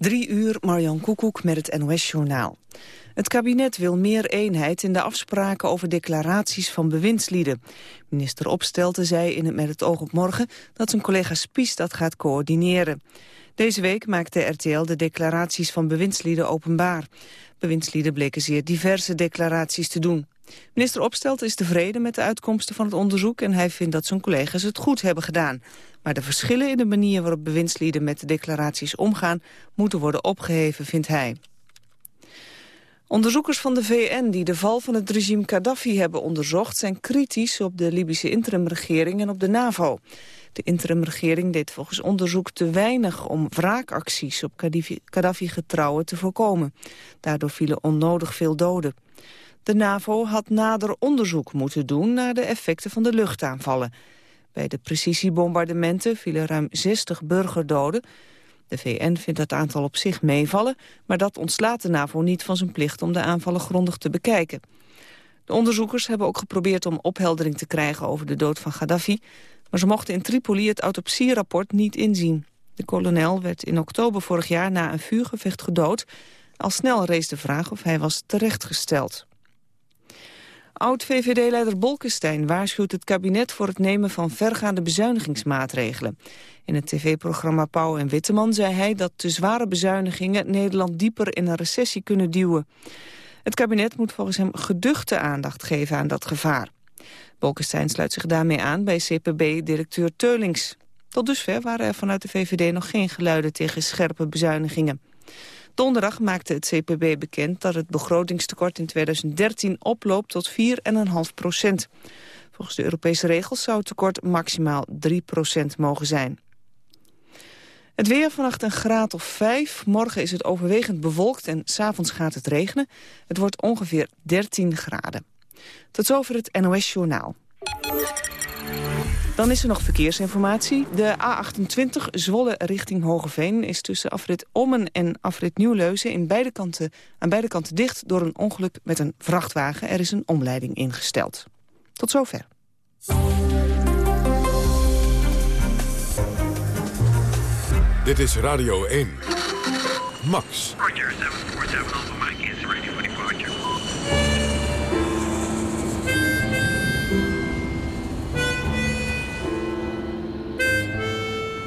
Drie uur, Marjan Koekoek met het NOS-journaal. Het kabinet wil meer eenheid in de afspraken over declaraties van bewindslieden. Minister Opstelten zei in het Met het oog op morgen dat zijn collega Spies dat gaat coördineren. Deze week maakte RTL de declaraties van bewindslieden openbaar. Bewindslieden bleken zeer diverse declaraties te doen. Minister Opstelten is tevreden met de uitkomsten van het onderzoek... en hij vindt dat zijn collega's het goed hebben gedaan. Maar de verschillen in de manier waarop bewindslieden met de declaraties omgaan... moeten worden opgeheven, vindt hij. Onderzoekers van de VN die de val van het regime Gaddafi hebben onderzocht... zijn kritisch op de Libische interimregering en op de NAVO. De interimregering deed volgens onderzoek te weinig om wraakacties op Gaddafi-getrouwen te voorkomen. Daardoor vielen onnodig veel doden. De NAVO had nader onderzoek moeten doen naar de effecten van de luchtaanvallen. Bij de precisiebombardementen vielen ruim 60 burgerdoden. De VN vindt het aantal op zich meevallen, maar dat ontslaat de NAVO niet van zijn plicht om de aanvallen grondig te bekijken. De onderzoekers hebben ook geprobeerd om opheldering te krijgen over de dood van Gaddafi, maar ze mochten in Tripoli het autopsierapport niet inzien. De kolonel werd in oktober vorig jaar na een vuurgevecht gedood. Al snel rees de vraag of hij was terechtgesteld. Oud-VVD-leider Bolkestein waarschuwt het kabinet voor het nemen van vergaande bezuinigingsmaatregelen. In het tv-programma Pauw en Witteman zei hij dat te zware bezuinigingen Nederland dieper in een recessie kunnen duwen. Het kabinet moet volgens hem geduchte aandacht geven aan dat gevaar. Bolkestein sluit zich daarmee aan bij CPB-directeur Teulings. Tot dusver waren er vanuit de VVD nog geen geluiden tegen scherpe bezuinigingen. Donderdag maakte het CPB bekend dat het begrotingstekort in 2013 oploopt tot 4,5 procent. Volgens de Europese regels zou het tekort maximaal 3 procent mogen zijn. Het weer vannacht een graad of 5. Morgen is het overwegend bewolkt en s'avonds gaat het regenen. Het wordt ongeveer 13 graden. Tot zover het NOS Journaal. Dan is er nog verkeersinformatie. De A28 Zwolle richting Hogeveen is tussen afrit Ommen en afrit Nieuwleuzen in beide kanten, aan beide kanten dicht door een ongeluk met een vrachtwagen. Er is een omleiding ingesteld. Tot zover. Dit is Radio 1. Max. Roger, 747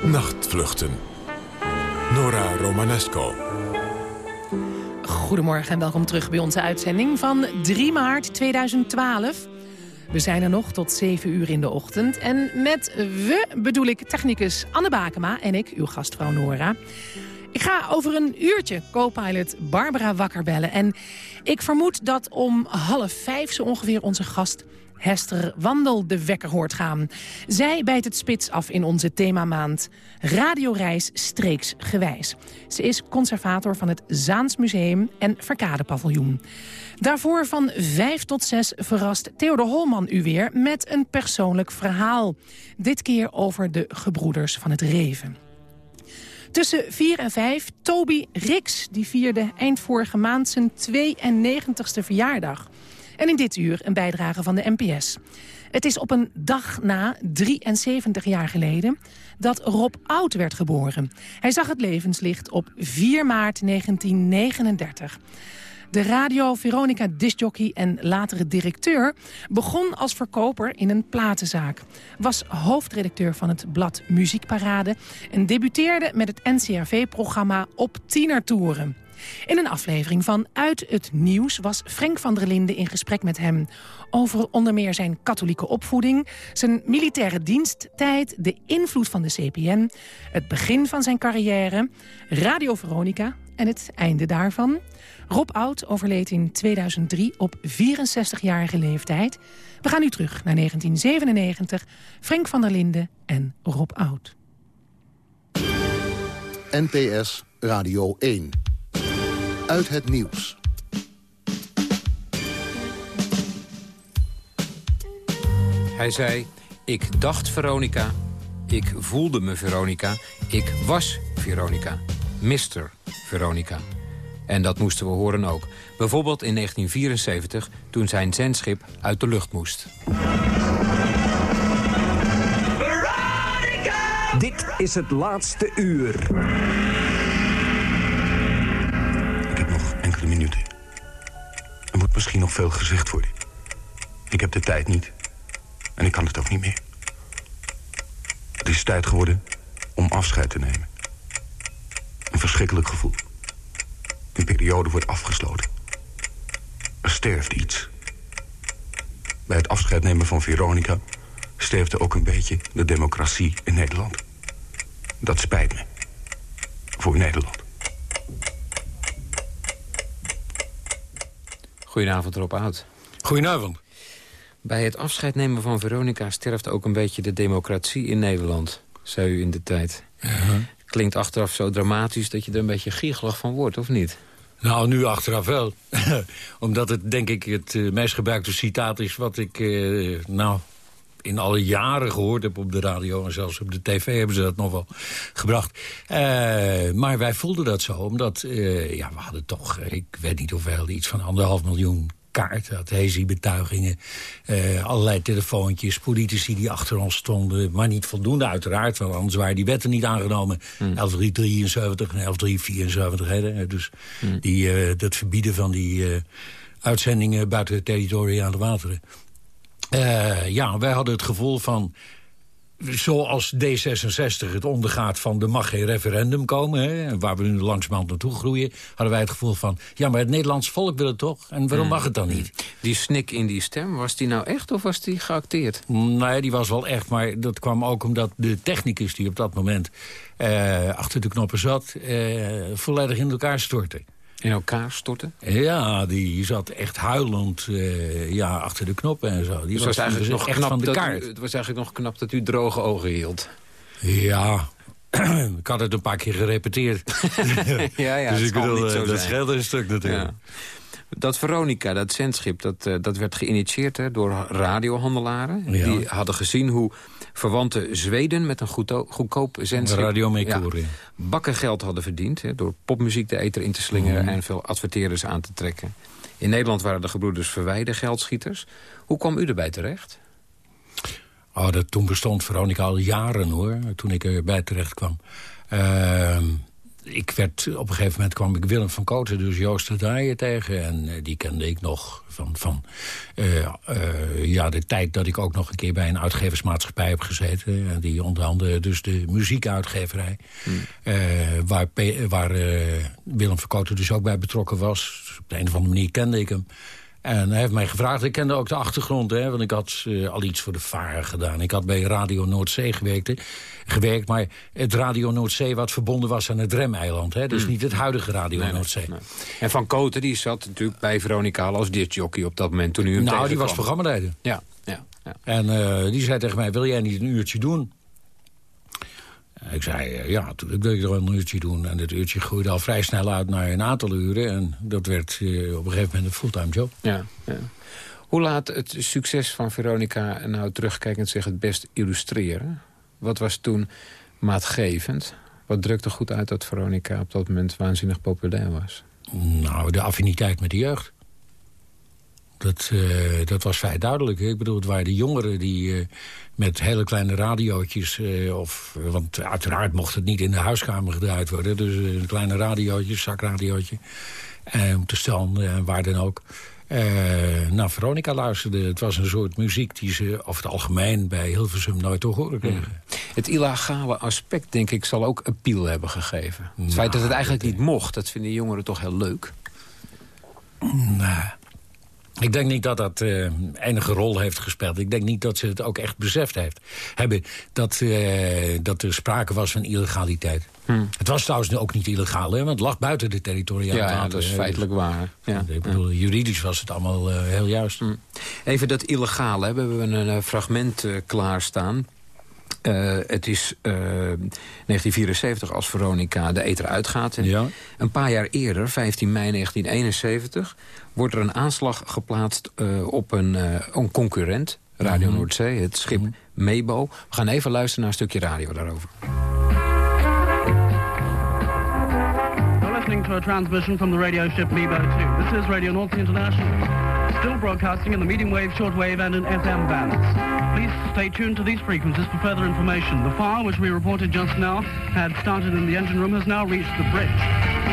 Nachtvluchten. Nora Romanesco. Goedemorgen en welkom terug bij onze uitzending van 3 maart 2012. We zijn er nog tot 7 uur in de ochtend. En met we bedoel ik technicus Anne Bakema en ik, uw gastvrouw Nora. Ik ga over een uurtje co-pilot Barbara wakker bellen. En ik vermoed dat om half vijf zo ongeveer onze gast Hester Wandel de wekker hoort gaan. Zij bijt het spits af in onze themamaand Radioreis streeksgewijs. Ze is conservator van het Zaans Museum en Verkade Paviljoen. Daarvoor van 5 tot 6 verrast Theodor Holman u weer met een persoonlijk verhaal. Dit keer over de gebroeders van het Reven. Tussen 4 en 5 Toby Rix, die vierde eind vorige maand zijn 92ste verjaardag. En in dit uur een bijdrage van de NPS. Het is op een dag na, 73 jaar geleden, dat Rob Oud werd geboren. Hij zag het levenslicht op 4 maart 1939. De radio Veronica discjockey en latere directeur begon als verkoper in een platenzaak. Was hoofdredacteur van het blad Muziekparade en debuteerde met het NCRV-programma Op Tienertoeren. In een aflevering van Uit het Nieuws was Frank van der Linden in gesprek met hem... over onder meer zijn katholieke opvoeding, zijn militaire diensttijd... de invloed van de CPN, het begin van zijn carrière... Radio Veronica en het einde daarvan. Rob Oud overleed in 2003 op 64-jarige leeftijd. We gaan nu terug naar 1997, Frank van der Linden en Rob Oud. NPS Radio 1 uit het nieuws. Hij zei, ik dacht Veronica, ik voelde me Veronica, ik was Veronica, Mr. Veronica. En dat moesten we horen ook. Bijvoorbeeld in 1974, toen zijn zendschip uit de lucht moest. Dit is het laatste uur. Misschien nog veel gezegd worden. Ik heb de tijd niet. En ik kan het ook niet meer. Het is tijd geworden om afscheid te nemen. Een verschrikkelijk gevoel. Een periode wordt afgesloten. Er sterft iets. Bij het afscheid nemen van Veronica... sterfte ook een beetje de democratie in Nederland. Dat spijt me. Voor Nederland. Goedenavond, Rob Oud. Goedenavond. Bij het afscheid nemen van Veronica sterft ook een beetje de democratie in Nederland, zei u in de tijd. Klinkt achteraf zo dramatisch dat je er een beetje giechelig van wordt, of niet? Nou, nu achteraf wel. Omdat het, denk ik, het uh, meest gebruikte citaat is... wat ik, uh, nou, in alle jaren gehoord heb op de radio... en zelfs op de tv hebben ze dat nog wel gebracht. Uh, maar wij voelden dat zo, omdat ja, we hadden toch... ik weet niet hoeveel, iets van anderhalf miljoen kaart. Adhesiebetuigingen, uh, allerlei telefoontjes, politici die achter ons stonden. Maar niet voldoende uiteraard, want anders waren die wetten niet aangenomen. Hmm. 11373 en 11374. Hè, dus hmm. die, uh, dat verbieden van die uh, uitzendingen buiten de territoriale wateren. Ja, wij hadden het gevoel van zoals D66 het ondergaat van er mag geen referendum komen... Hè, waar we nu langzamerhand naartoe groeien... hadden wij het gevoel van, ja, maar het Nederlands volk wil het toch? En waarom hmm. mag het dan niet? Die snik in die stem, was die nou echt of was die geacteerd? Nee, die was wel echt, maar dat kwam ook omdat de technicus... die op dat moment uh, achter de knoppen zat, uh, volledig in elkaar stortte in elkaar storten? Ja, die zat echt huilend uh, ja, achter de knoppen en zo. Die dus was, eigenlijk dus nog echt van de kaart. het was eigenlijk nog knap dat u droge ogen hield. Ja, ik had het een paar keer gerepeteerd. ja, ja, dus ik bedoel, eh, dat scheelde een stuk natuurlijk. Ja. Dat Veronica, dat zendschip, dat, uh, dat werd geïnitieerd hè, door radiohandelaren. Ja. Die hadden gezien hoe verwante Zweden met een goedkoop zendschip... Radio ja, bakken geld hadden verdiend... Hè, door popmuziek de eter in te slingeren en veel adverteerders aan te trekken. In Nederland waren de gebroeders Verwijden geldschieters. Hoe kwam u erbij terecht? Oh, dat, toen bestond Veronica al jaren, hoor, toen ik erbij terecht kwam. Ehm, ik werd, op een gegeven moment kwam ik Willem van Kooten, dus Joost de Draaien tegen. En uh, die kende ik nog van, van uh, uh, ja, de tijd dat ik ook nog een keer bij een uitgeversmaatschappij heb gezeten. En die onder andere dus de muziekuitgeverij. Hmm. waar waar Willem van Kooten dus ook bij betrokken was. Dus op de een of andere manier kende ik hem. En hij heeft mij gevraagd, ik kende ook de achtergrond, hè, want ik had uh, al iets voor de varen gedaan. Ik had bij Radio Noordzee gewerkt, gewerkt maar het Radio Noordzee wat verbonden was aan het Remeiland. Hè, dus mm. niet het huidige Radio nee, Noordzee. Nee. En Van Koten die zat natuurlijk bij Veronica als discjockey op dat moment toen u hem Nou, die was programmaleider. Ja, ja, ja. En uh, die zei tegen mij, wil jij niet een uurtje doen? Ik zei, ja, natuurlijk wil ik er wel een uurtje doen. En dat uurtje groeide al vrij snel uit naar een aantal uren. En dat werd uh, op een gegeven moment een fulltime job. Ja, ja. Hoe laat het succes van Veronica nou terugkijkend zich het best illustreren? Wat was toen maatgevend? Wat drukte goed uit dat Veronica op dat moment waanzinnig populair was? Nou, de affiniteit met de jeugd. Dat, uh, dat was vrij duidelijk. Ik bedoel, het waren de jongeren die uh, met hele kleine radiootjes... Uh, of, want uiteraard mocht het niet in de huiskamer gedraaid worden. Dus een kleine radiootje, zakradiootje. om te stellen, waar dan ook. naar Veronica luisterde. Het was een soort muziek die ze over het algemeen bij Hilversum nooit te horen kregen. Hmm. Het illegale aspect, denk ik, zal ook appeal hebben gegeven. Het nou, feit dat het eigenlijk niet mocht, dat vinden jongeren toch heel leuk? Nou... Ik denk niet dat dat uh, enige rol heeft gespeeld. Ik denk niet dat ze het ook echt beseft heeft. hebben dat, uh, dat er sprake was van illegaliteit. Hmm. Het was trouwens ook niet illegaal, hè, want het lag buiten de territoriale ja. Ja, dat is feitelijk dus, waar. Ja. Ik bedoel, juridisch was het allemaal uh, heel juist. Hmm. Even dat illegale, hè. we hebben een fragment klaarstaan... Uh, het is uh, 1974 als Veronica de eter uitgaat. Ja. Een paar jaar eerder, 15 mei 1971... wordt er een aanslag geplaatst uh, op een, een, concurrent, Radio Mhm. mm -hmm. Noordzee, het schip mm -hmm. Mebo. We gaan even luisteren naar een stukje radio daarover. You're listening to a transmission from the radio ship Mebo 2. This is Radio North International. Still broadcasting in the medium wave, shortwave, and in FM bands. Please stay tuned to these frequencies for further information. The fire, which we reported just now, had started in the engine room, has now reached the bridge.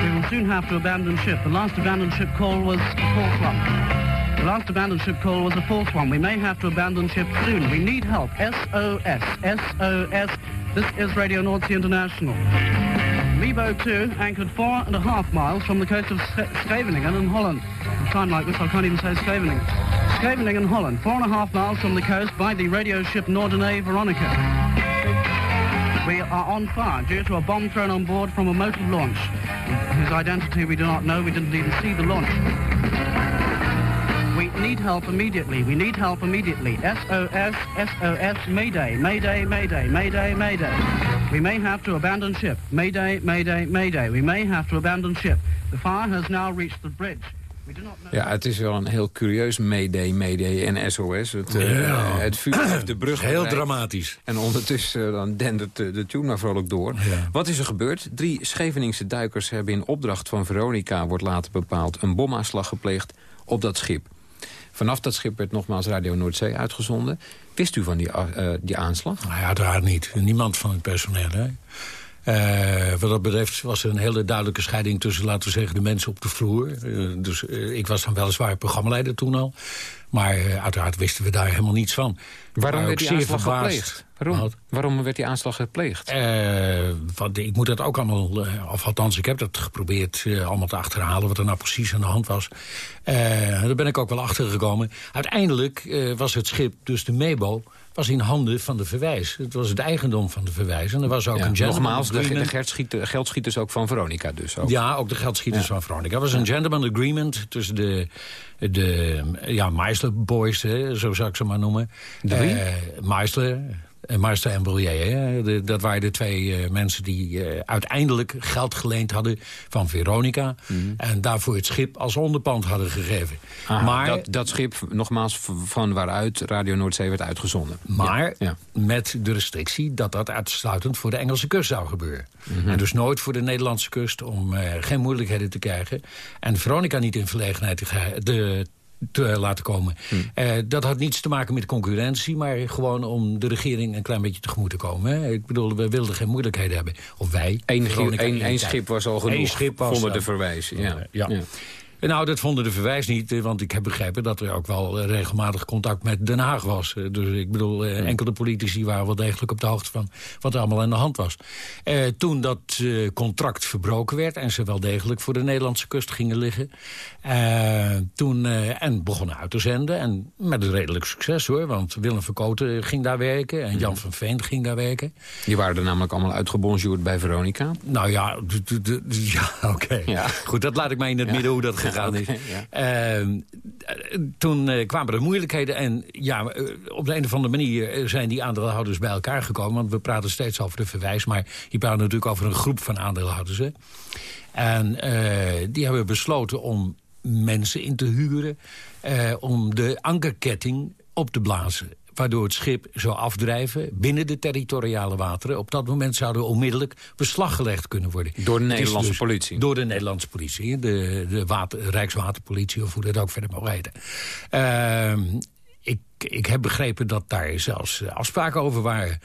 We will soon have to abandon ship. The last abandoned ship call was 4 o'clock. The last abandoned ship call was the fourth one. We may have to abandon ship soon. We need help. SOS. SOS. This is Radio Sea International. Mebo 2 anchored four and a half miles from the coast of Sch- Scheveningen in Holland. I sound like this, I can't even say Scheveningen. Scheveningen, Holland. Four and a half miles from the coast by the radio ship Norderney Veronica. We are on fire due to a bomb thrown on board from a motor launch. Whose identity we do not know. We didn't even see the launch. We need help immediately. We need help immediately. SOS, SOS, Mayday, Mayday, Mayday, Mayday, Mayday. We may have to abandon ship. Mayday, Mayday, Mayday. We may have to abandon ship. The fire has now reached the bridge. We do not know... Ja, het is wel een heel curieus Mayday, Mayday en SOS. Het, eh, het vuur heeft de brug Heel bereikt. dramatisch. En ondertussen eh, dan dendert de, de tune maar vrolijk door. Ja. Wat is er gebeurd? Drie Scheveningse duikers hebben in opdracht van Veronica... wordt later bepaald een bomaanslag gepleegd op dat schip. Vanaf dat schip werd nogmaals Radio Noordzee uitgezonden. Wist u van die, eh, die aanslag? Nou ja, uiteraard niet. Niemand van het personeel. Hè? Eh, wat dat betreft was er een hele duidelijke scheiding tussen, laten we zeggen, de mensen op de vloer. Eh, dus eh, ik was dan weliswaar programmaleider toen al. Maar uiteraard wisten we daar helemaal niets van. Waarom werd die aanslag gepleegd? Waarom? Waarom werd die aanslag gepleegd? Want ik moet dat ook allemaal, of althans ik heb dat geprobeerd allemaal te achterhalen... wat er nou precies aan de hand was. Daar ben ik ook wel achter gekomen. Uiteindelijk was het schip, dus de Mebo, was in handen van de verwijs. Het was het eigendom van de verwijs. En er was ook Ja, een gentleman nogmaals, de, de agreement. geldschieten- geldschieters ook van Veronica dus. Ook. Ja, ook de geldschieters van Veronica. Er was een gentleman agreement tussen de, de ja, Meisler boys, hè, zo zou ik ze maar noemen. De wie? Eh, Meisler, eh, Meisler en dat waren de twee eh, mensen die eh, uiteindelijk geld geleend hadden van Veronica. En daarvoor het schip als onderpand hadden gegeven. Ah, maar dat, dat schip, nogmaals, van waaruit Radio Noordzee werd uitgezonden. Maar Ja. met de restrictie dat dat uitsluitend voor de Engelse kust zou gebeuren. Mhm. En dus nooit voor de Nederlandse kust om geen moeilijkheden te krijgen. En Veronica niet in verlegenheid te, de, te laten komen. Hm. Eh, dat had niets te maken met concurrentie, maar gewoon om de regering een klein beetje tegemoet te komen. Hè. Ik bedoel, we wilden geen moeilijkheden hebben. Of wij. Eén, Veronica één, één schip was al genoeg, Eén schip was vonden dan. de verwijzen. Ja. Ja. Ja. Nou, dat vonden de verwijs niet, eh, want ik heb begrepen dat er ook wel eh, regelmatig contact met Den Haag was. Eh, Dus ik bedoel, enkele politici waren wel degelijk op de hoogte van wat er allemaal aan de hand was. Toen dat contract verbroken werd en ze wel degelijk voor de Nederlandse kust gingen liggen. toen, en begonnen uit te zenden en met een redelijk succes hoor. Want Willem Verkoten ging daar werken en Jan van Veen ging daar werken. Die waren er namelijk allemaal uitgebonjourd bij Veronica. Nou ja, ja oké. Ja. Goed, dat laat ik mij in het midden hoe dat gegaan is. Ehm, eh, toen eh, kwamen er moeilijkheden. En ja, eh, op de een of andere manier eh, zijn die aandeelhouders bij elkaar gekomen. Want we praten steeds over de verwijs. Maar je praat natuurlijk over een groep van aandeelhouders. Hè? En die hebben besloten om mensen in te huren... om de ankerketting op te blazen waardoor het schip zou afdrijven binnen de territoriale wateren. Op dat moment zouden onmiddellijk beslag gelegd kunnen worden. Door de Nederlandse dus- politie. Door de Nederlandse politie, de, de water, Rijkswaterpolitie of hoe dat ook verder mag heten. Ehm, ik, ik heb begrepen dat daar zelfs eh, afspraken over waren.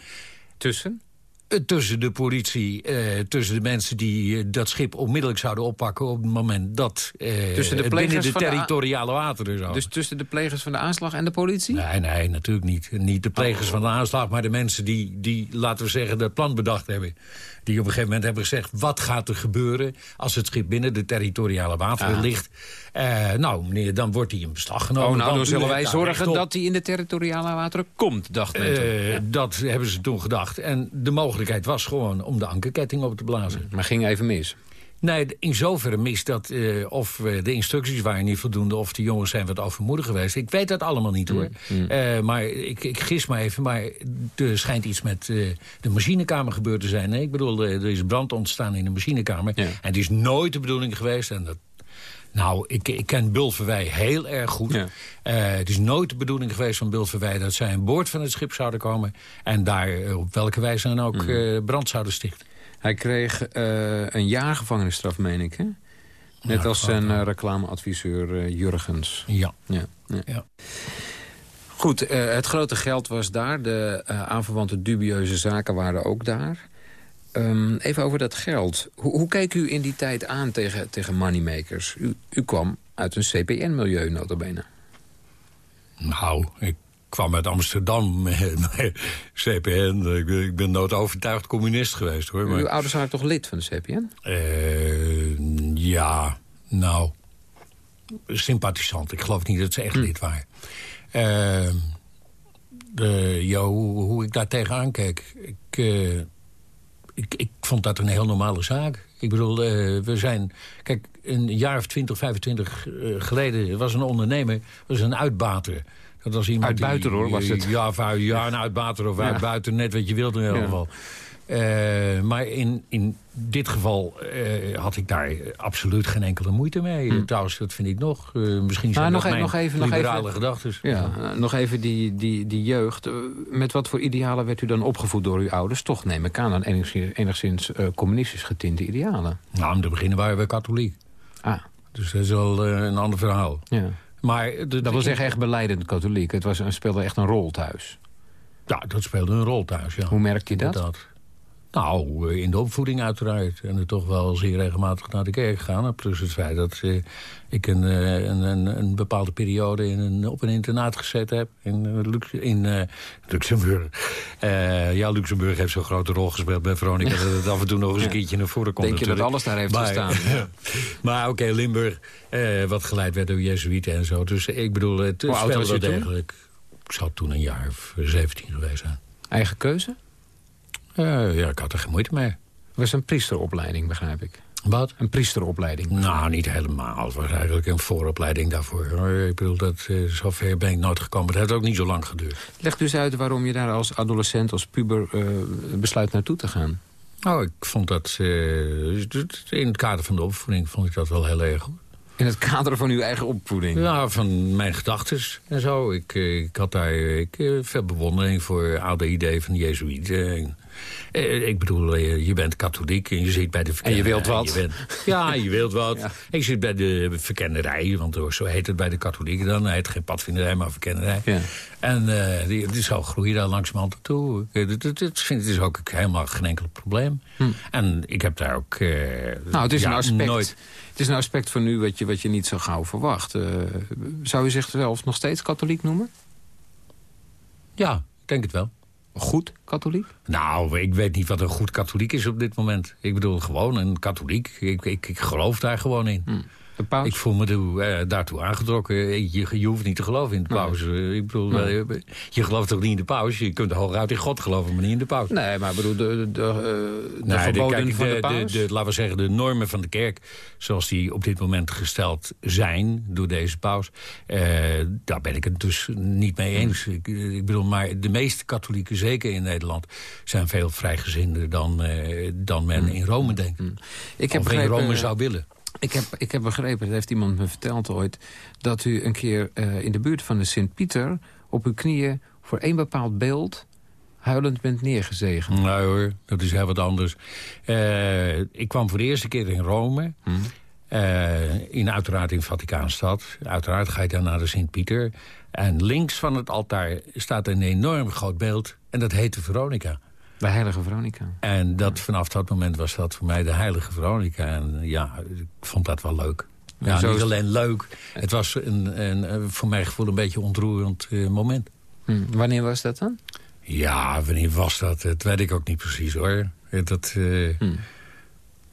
Tussen? Eh, Tussen de politie, eh, tussen de mensen die eh, dat schip onmiddellijk zouden oppakken... op het moment dat eh, Tussen de binnen de territoriale wateren zou. Dus tussen de plegers van de aanslag en de politie? Nee, nee, natuurlijk niet. Niet de plegers van de aanslag, maar de mensen die, die, laten we zeggen, dat plan bedacht hebben. Die op een gegeven moment hebben gezegd, wat gaat er gebeuren als het schip binnen de territoriale wateren Ah. ligt? Eh, nou, meneer, dan wordt hij in beslag genomen. Oh, nou, dan zullen wij zorgen dat hij in de territoriale wateren komt, dacht men toen. Eh, Dat hebben ze toen gedacht. En de mogelijkheid was gewoon om de ankerketting op te blazen. Maar ging even mis. Nee, in zoverre mis dat eh, of eh, de instructies waren niet voldoende... of de jongens zijn wat overmoedig geweest. Ik weet dat allemaal niet, hoor. Eh, maar ik, ik gis maar even. Maar er schijnt iets met de machinekamer gebeurd te zijn. hè? Ik bedoel, er is brand ontstaan in de machinekamer. Ja. En het is nooit de bedoeling geweest... en dat nou, ik, ik ken Bulverwij heel erg goed. Ja. Het is nooit de bedoeling geweest van Bulverwij... dat zij aan boord van het schip zouden komen... en daar op welke wijze dan ook eh, brand zouden stichten. Hij kreeg eh, een jaar gevangenisstraf, meen ik, hè? Net Ja, als zijn eh, reclameadviseur eh, Jurgens. Ja. Ja, ja. Ja. Goed, het grote geld was daar. De aanverwante dubieuze zaken waren ook daar. Ehm, even over dat geld. Hoe, hoe keek u in die tijd aan tegen, tegen moneymakers? U, u kwam uit een CPN-milieu, notabene. Nou, ik kwam uit Amsterdam CPN. Ik ben, ik ben nooit overtuigd communist geweest, hoor. Maar, Uw ouders waren toch lid van de CPN? eh, ja, nou, sympathisant. Ik geloof niet dat ze echt lid waren. Eh, de, ja, hoe, hoe ik daar tegenaan keek. Ik, eh, ik, ik vond dat een heel normale zaak. Ik bedoel, eh, we zijn... Kijk, een jaar of 20, 25 eh, geleden was een ondernemer... was een uitbater. Dat was iemand Uitbuiter, die, hoor, was het. Ja, of, uit- ja een uitbater of Ja. uitbuiter, net wat je wilde in ieder geval. Eh, maar in, in dit geval eh, had ik daar absoluut geen enkele moeite mee. Trouwens, dat vind ik nog. Eh, misschien zijn nog e- nog even- nog liberale even- gedachten. Ja, nog even die, die, die jeugd. Met wat voor idealen werd u dan opgevoed door uw ouders? Toch neem ik aan aan enigszins, enigszins communistisch getinte idealen. Nou, om te beginnen waren we katholiek. Ah, Dus dat is wel een ander verhaal. ja. Maar de, Dat wil zeggen echt beleidend katholiek. Het was, speelde echt een rol thuis. Ja, dat speelde een rol thuis, ja. Hoe merkt je dat? Inderdaad. Nou, eh, in de opvoeding uiteraard. En er toch wel zeer regelmatig naar de kerk gaan. Plus het feit dat eh, ik een, eh, een, een, een bepaalde periode in een, op een internaat gezet heb. In, Lux- in Luxemburg. Ja, Luxemburg heeft zo'n grote rol gespeeld bij Veronica... dat het af en toe nog eens een keertje naar voren komt Denk je dat alles daar heeft Maar- gestaan? maar oké, Limburg, wat geleid werd door Jezuïeten en zo. Dus ik bedoel, het Hoe oud speelde was je wel toen? degelijk. Ik zou toen een jaar of 17 geweest zijn. Eigen keuze? Eh, ja, ik had er geen moeite mee. Het was een priesteropleiding, begrijp ik. Wat? Een priesteropleiding. Nou, niet helemaal. Het was eigenlijk een vooropleiding daarvoor. Ik bedoel, dat, eh, zover ben ik nooit gekomen. Het heeft ook niet zo lang geduurd. Leg dus uit waarom je daar als adolescent, als puber... eh, besluit naartoe te gaan. Nou, ik vond dat... eh, in het kader van de opvoeding vond ik dat wel heel erg goed. In het kader van uw eigen opvoeding. Ja, van mijn gedachten en zo. Ik, ik had daar ik, veel bewondering voor oude ideeën van de Jezuïeten. Eh, ik bedoel, eh, je bent katholiek en je zit bij de verkennerij. wilt wat. Je bent- ja, je wilt wat. Ja. Ik zit bij de verkennerij, want zo heet het bij de katholieken dan. Hij heet geen padvinderij, maar verkennerij. Ja. En eh, die, die zo groei je daar langzamerhand naartoe. Dat, vind ik dus ook helemaal geen enkel probleem. En ik heb daar ook... eh, Hm. Nou, het is, ja, een aspect, Nooit, het is een aspect van u wat je, wat je niet zo gauw verwacht. Eh, zou u zichzelf nog steeds katholiek noemen? ja, ik denk het wel. Goed katholiek? Nou, ik weet niet wat een goed katholiek is op dit moment. Ik bedoel, gewoon een katholiek. Ik, ik, ik geloof daar gewoon in. De paus? Ik voel me eh, daartoe aangetrokken. Je, je hoeft niet te geloven in de paus. Eh, Ik bedoel, eh, je gelooft toch niet in de paus? Je kunt hooguit in God geloven, maar niet in de paus. Nee, maar ik bedoel, de, de, de, de Nee, verboden kijk, van de, de, paus? de, laten we zeggen, de normen van de kerk... zoals die op dit moment gesteld zijn door deze paus... daar ben ik het dus niet mee eens. Ik, ik bedoel, maar de meeste katholieken, zeker in Nederland... zijn veel vrijgezinder dan, dan men in Rome denkt. ik heb of in Rome zou willen. Ik heb, ik heb begrepen, dat heeft iemand me verteld ooit... dat u een keer eh, in de buurt van de Sint-Pieter... op uw knieën voor één bepaald beeld huilend bent neergezegen. Nee hoor, dat is heel wat anders. Eh, ik kwam voor de eerste keer in Rome. Eh, in, uiteraard in Vaticaanstad. Uiteraard ga je dan naar de Sint-Pieter. En links van het altaar staat een enorm groot beeld. En dat heette Veronica. De heilige Veronica. En dat, vanaf dat moment was dat voor mij de heilige Veronica. En ja, ik vond dat wel leuk. Ja, niet alleen leuk. Het was een, een, een voor mijn gevoel een beetje ontroerend eh, moment. Hm. Wanneer was dat dan? Ja, wanneer was dat? Dat weet ik ook niet precies hoor. Dat, eh, Hm.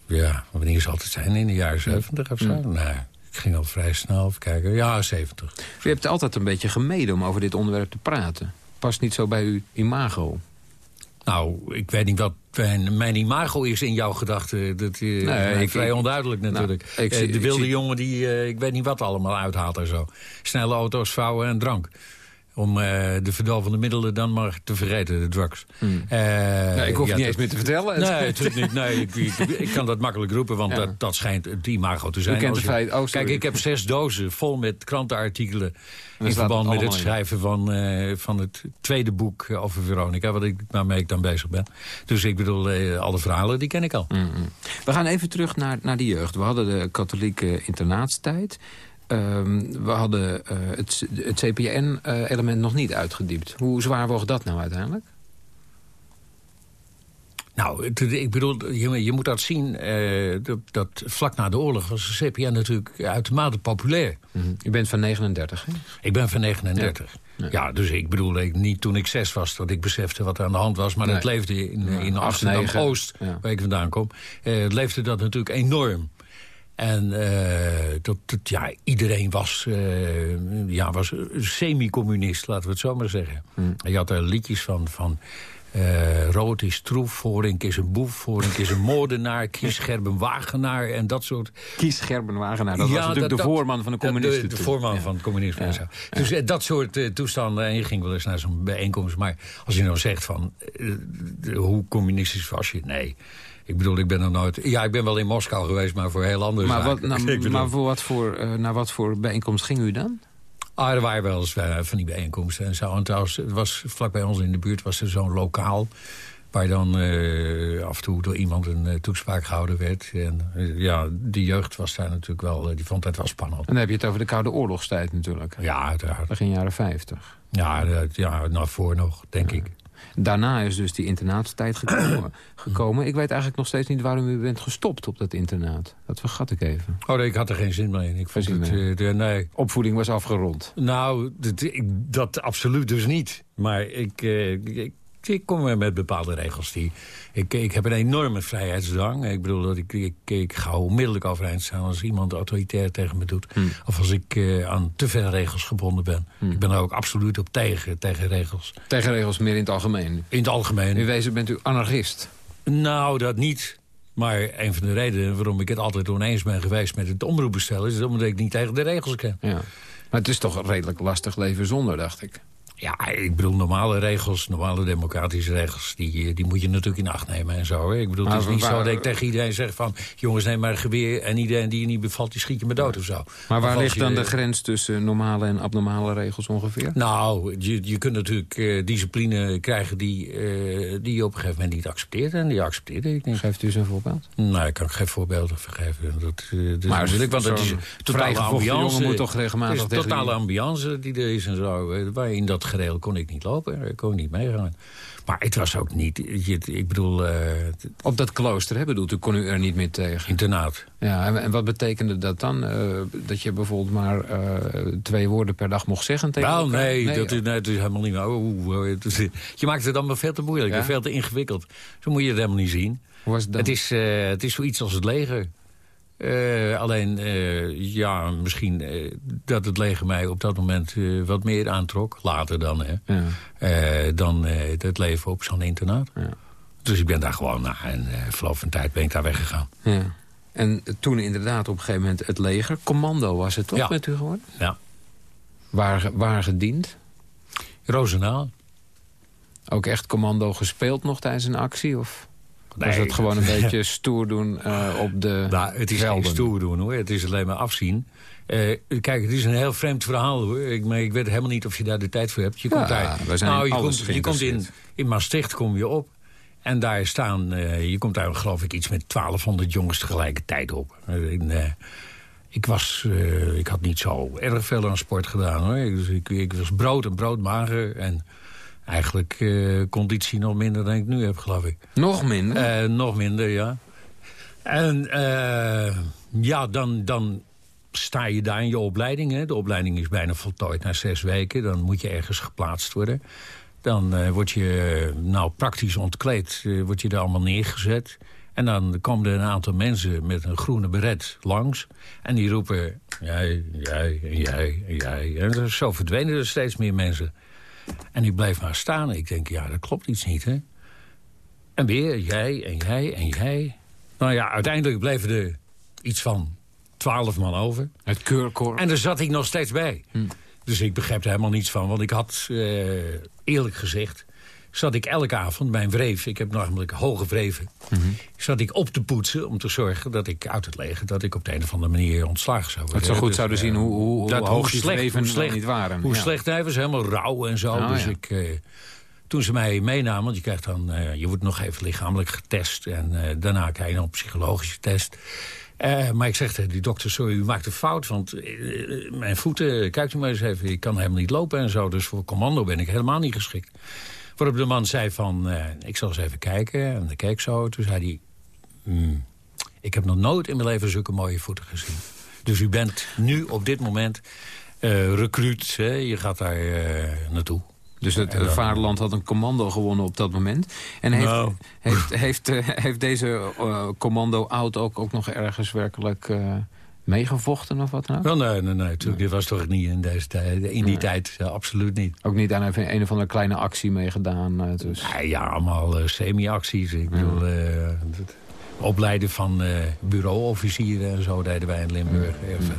Ja, wanneer zal het zijn? In de jaren zeventig of zo? Nee, ik ging al vrij snel even kijken. Ja, zeventig. U hebt altijd een beetje gemeden om over dit onderwerp te praten. Past niet zo bij uw imago. Nou, ik weet niet wat mijn, mijn imago is in jouw gedachten. Dat eh, Nee, is ik- vrij onduidelijk nou, natuurlijk. ik Eh, de wilde jongen die, eh, ik weet niet wat allemaal uithaalt en zo. Snelle auto's, vrouwen en drank. Om eh, de verdovende middelen dan maar te vergeten, de drugs. Eh, Hmm. Nee, ik hoef ja, niet eens meer te vertellen. Nee, natuurlijk niet. Nee, ik, ik, ik kan dat makkelijk roepen, want Ja. dat, dat schijnt het imago te zijn. je- feit- oh. Kijk, ik heb zes dozen vol met krantenartikelen... in verband met het in. schrijven van, eh, van het tweede boek over Veronica... Wat ik, waarmee ik dan bezig ben. Dus ik bedoel, eh, alle verhalen, die ken ik al. We gaan even terug naar, naar de jeugd. We hadden de katholieke internaatstijd. Ehm, we hadden eh, het, het CPN-element nog niet uitgediept. Hoe zwaar woog dat nou uiteindelijk? Nou, ik bedoel, je, je moet dat zien, eh, dat, dat vlak na de oorlog was de CPN natuurlijk uitermate populair. U bent van 39, hè? Ik ben van 39. Ja, dus ik bedoel, ik, niet toen ik zes was dat ik besefte wat er aan de hand was. Maar Nee. het leefde in, in Amsterdam-Oost, ja. waar ik vandaan kom. eh, het leefde dat natuurlijk enorm. En eh, dat, dat, ja, iedereen was, eh, ja, was semi-communist, laten we het zo maar zeggen. Hmm. Je had er liedjes van... van eh, rood is troef, Voorink is een boef, Voorink is een moordenaar... Kies Gerben Wagenaar en dat soort... Kies Gerben Wagenaar, dat was natuurlijk de voorman van de communisten. De, de toen. voorman Ja. van het communisme en Ja. zo. Dus eh, dat soort eh, toestanden, en je ging wel eens naar zo'n bijeenkomst... maar als je nou zegt van, de- hoe communistisch was je? Nee. Ik bedoel, ik ben er nooit... Ja, ik ben wel in Moskou geweest, maar voor heel andere Maar, wat, zaken. nou, Ik bedoel- maar voor wat voor, naar wat voor bijeenkomst ging u dan? Ah, er waren wel eens eh, van die bijeenkomsten en zo. En trouwens, het was, vlak bij ons in de buurt was er zo'n lokaal... waar dan eh, af en toe door iemand een eh, toespraak gehouden werd. En ja, de jeugd was daar natuurlijk wel... die vond het wel spannend. En dan heb je het over de Koude Oorlogstijd natuurlijk. Ja, uiteraard. Begin jaren 50. Ja, dat- ja nou, voor nog, denk ik. Daarna is dus die internaatstijd gekomen, gekomen. Ik weet eigenlijk nog steeds niet waarom u bent gestopt op dat internaat. Dat vergat ik even. Oh, nee, ik had er geen zin meer in. Ik vond het, eh, de- nee. Opvoeding was afgerond. Nou, dat, ik- dat absoluut dus niet. Maar ik, eh, ik, ik kom er met bepaalde regels. Die, ik, ik heb een enorme vrijheidsdrang. Ik bedoel, dat ik, ik, ik ga onmiddellijk overeind staan als iemand autoritair tegen me doet. Of als ik eh, aan te veel regels gebonden ben. Ik ben er ook absoluut op tegen, tegen regels. Tegen regels meer in het algemeen. In het algemeen. In wezen bent u anarchist. Nou, dat niet. Maar een van de redenen waarom ik het altijd oneens ben geweest met het omroepbestel... is omdat ik niet tegen de regels ken. Ja. Maar het is toch redelijk lastig leven zonder, dacht ik. Ja, ik bedoel, normale regels, normale democratische regels... die, eh, die moet je natuurlijk in acht nemen en zo. Hè? Ik bedoel, Maar het is niet waar- zo dat ik tegen iedereen zeg van... jongens, neem maar een geweer en iedereen die je niet bevalt... die schiet je maar dood of zo. Maar waar ligt dan de grens tussen normale en abnormale regels ongeveer? Nou, je, je kunt natuurlijk eh, discipline krijgen die, eh, die je op een gegeven moment niet accepteert. En die accepteerde ik niet. Geeft u eens een voorbeeld? Nou, ik kan geen voorbeelden vergeven. Dat, dat Maar want dat is totale ambiance. jongen moet toch regelmatig tegen totale die- ambiance die er is en zo. Eh, waar In dat gereel kon ik niet lopen. Ik kon niet meegaan. Maar het was ook niet... je- Ik bedoel, eh, Op dat klooster, hè, bedoelt u, kon u er niet meer tegen? internaat. Ja, en, en wat betekende dat dan? Eh, dat je bijvoorbeeld maar eh, twee woorden per dag mocht zeggen tegen elkaar? nee, dat, ja. is, nee, is helemaal niet... Oh, oh, je maakt het allemaal veel te moeilijk. Ja? Veel te ingewikkeld. Zo moet je het helemaal niet zien. Hoe was het dan? Het is, eh, het is zoiets als het leger. Eh, alleen, eh, ja, misschien eh, dat het leger mij op dat moment wat meer aantrok. Later dan, hè. Ja. Dan het leven op zo'n internaat. Ja. Dus ik ben daar gewoon na en eh verloop van tijd ben ik daar weggegaan. Ja. En toen inderdaad op een gegeven moment het leger. Commando was het toch Ja. met u geworden? Ja. Waar, waar gediend? Roosendaal. Ook echt commando gespeeld nog tijdens een actie? Of was Nee, het gewoon een beetje stoer doen eh, op de Nou, het is geen velden? stoer doen hoor. Het is alleen maar afzien. Eh, kijk, het is een heel vreemd verhaal hoor. Ik, maar ik weet helemaal niet of je daar de tijd voor hebt. Je Ja, komt daar. wij zijn nou, je komt, je komt in, in Maastricht kom je op. En daar staan, eh, je komt daar geloof ik iets met 1200 jongens tegelijkertijd op. Ik was, ik had niet zo erg veel aan sport gedaan hoor. Ik, dus ik, ik was brood en broodmager. En eigenlijk eh, conditie nog minder dan ik nu heb geloof ik. Nog minder? Eh, nog minder, ja. En eh, ja, dan, dan sta je daar in je opleiding. Hè. De opleiding is bijna voltooid na zes weken. Dan moet je ergens geplaatst worden. Dan word je nou praktisch ontkleed. word je er allemaal neergezet. En dan komen er een aantal mensen met een groene beret langs. En die roepen, jij, jij, jij, jij. En zo verdwenen er steeds meer mensen. En ik bleef maar staan. Ik denk, ja, dat klopt iets niet, hè. En weer, jij en jij en jij. Nou ja, uiteindelijk bleven er iets van twaalf man over. Het keurkorps? En daar zat ik nog steeds bij. Dus ik begreep er helemaal niets van. Want ik had, eh, eerlijk gezegd... zat ik elke avond mijn wreef... ik heb namelijk hoge wreven... zat ik op te poetsen om te zorgen dat ik uit het leger... dat ik op de een of andere manier ontslagen zou worden. Dat ze goed Dus, zouden eh, zien hoe, hoe, hoe dat hoog slecht- hoe niet waren. Hoe Ja. slecht hij was, helemaal rauw en zo. Oh, dus ja. ik, eh, toen ze mij meenamen, want je krijgt dan, eh, je wordt nog even lichamelijk getest. En eh, daarna krijg je nog een psychologische test. Eh, maar ik zeg tegen die dokter, sorry, u maakt een fout. Want eh, mijn voeten, kijkt u maar eens even, ik kan helemaal niet lopen en zo. Dus voor commando ben ik helemaal niet geschikt. Waarop de man zei van, eh, ik zal eens even kijken. En dan keek zo, toen zei hij... "Hmm, ik heb nog nooit in mijn leven zulke mooie voeten gezien. Dus u bent nu op dit moment eh recruut. Hè? Je gaat daar eh, naartoe. Dus het dan- vaderland had een commando gewonnen op dat moment. En heeft, Nou. heeft, heeft, heeft deze commando oud ook, ook nog ergens werkelijk meegevochten of wat dan ook? Wel, nee, nee, nee. Natuurlijk, dit was toch niet in deze tijd. In die Nee. tijd, ja, absoluut niet. Ook niet aan een, een of andere kleine actie meegedaan. eh, dus. Ja, ja allemaal eh, semi-acties. Ik bedoel, eh, het opleiden van eh, bureauofficieren en zo deden wij in Limburg. Even.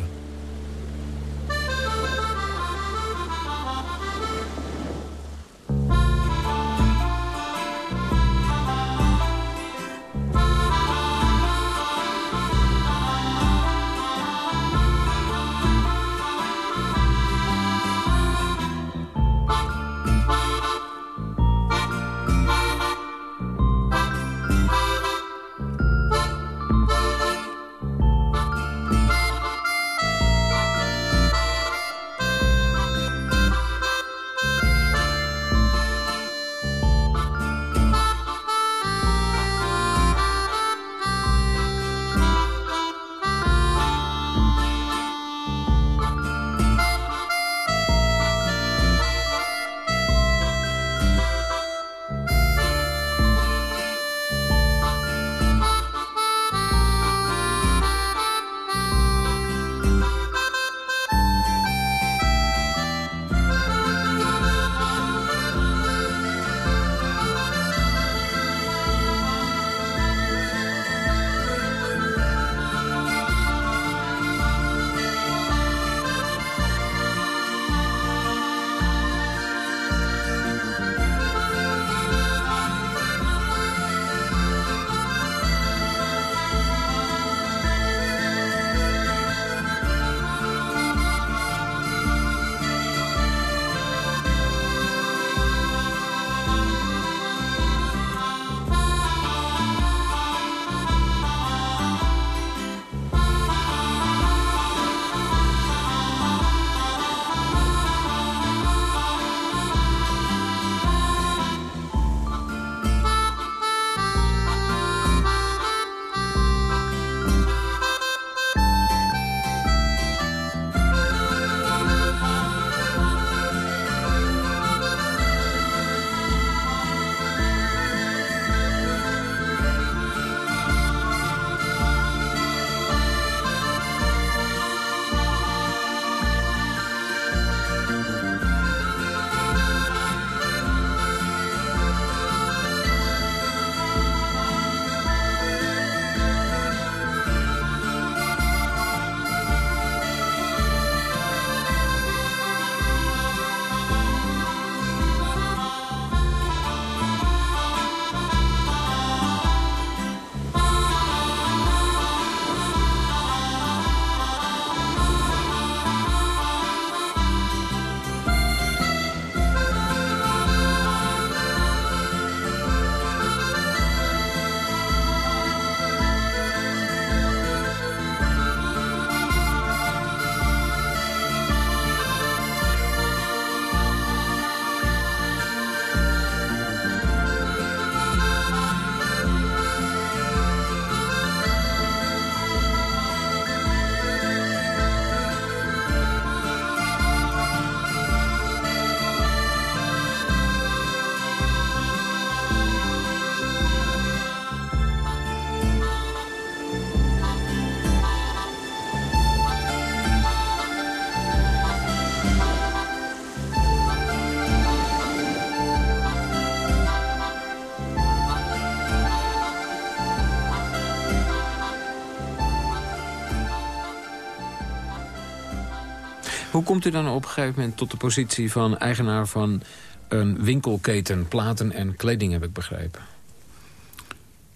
Hoe komt u dan op een gegeven moment tot de positie van eigenaar van een winkelketen, platen en kleding, heb ik begrepen?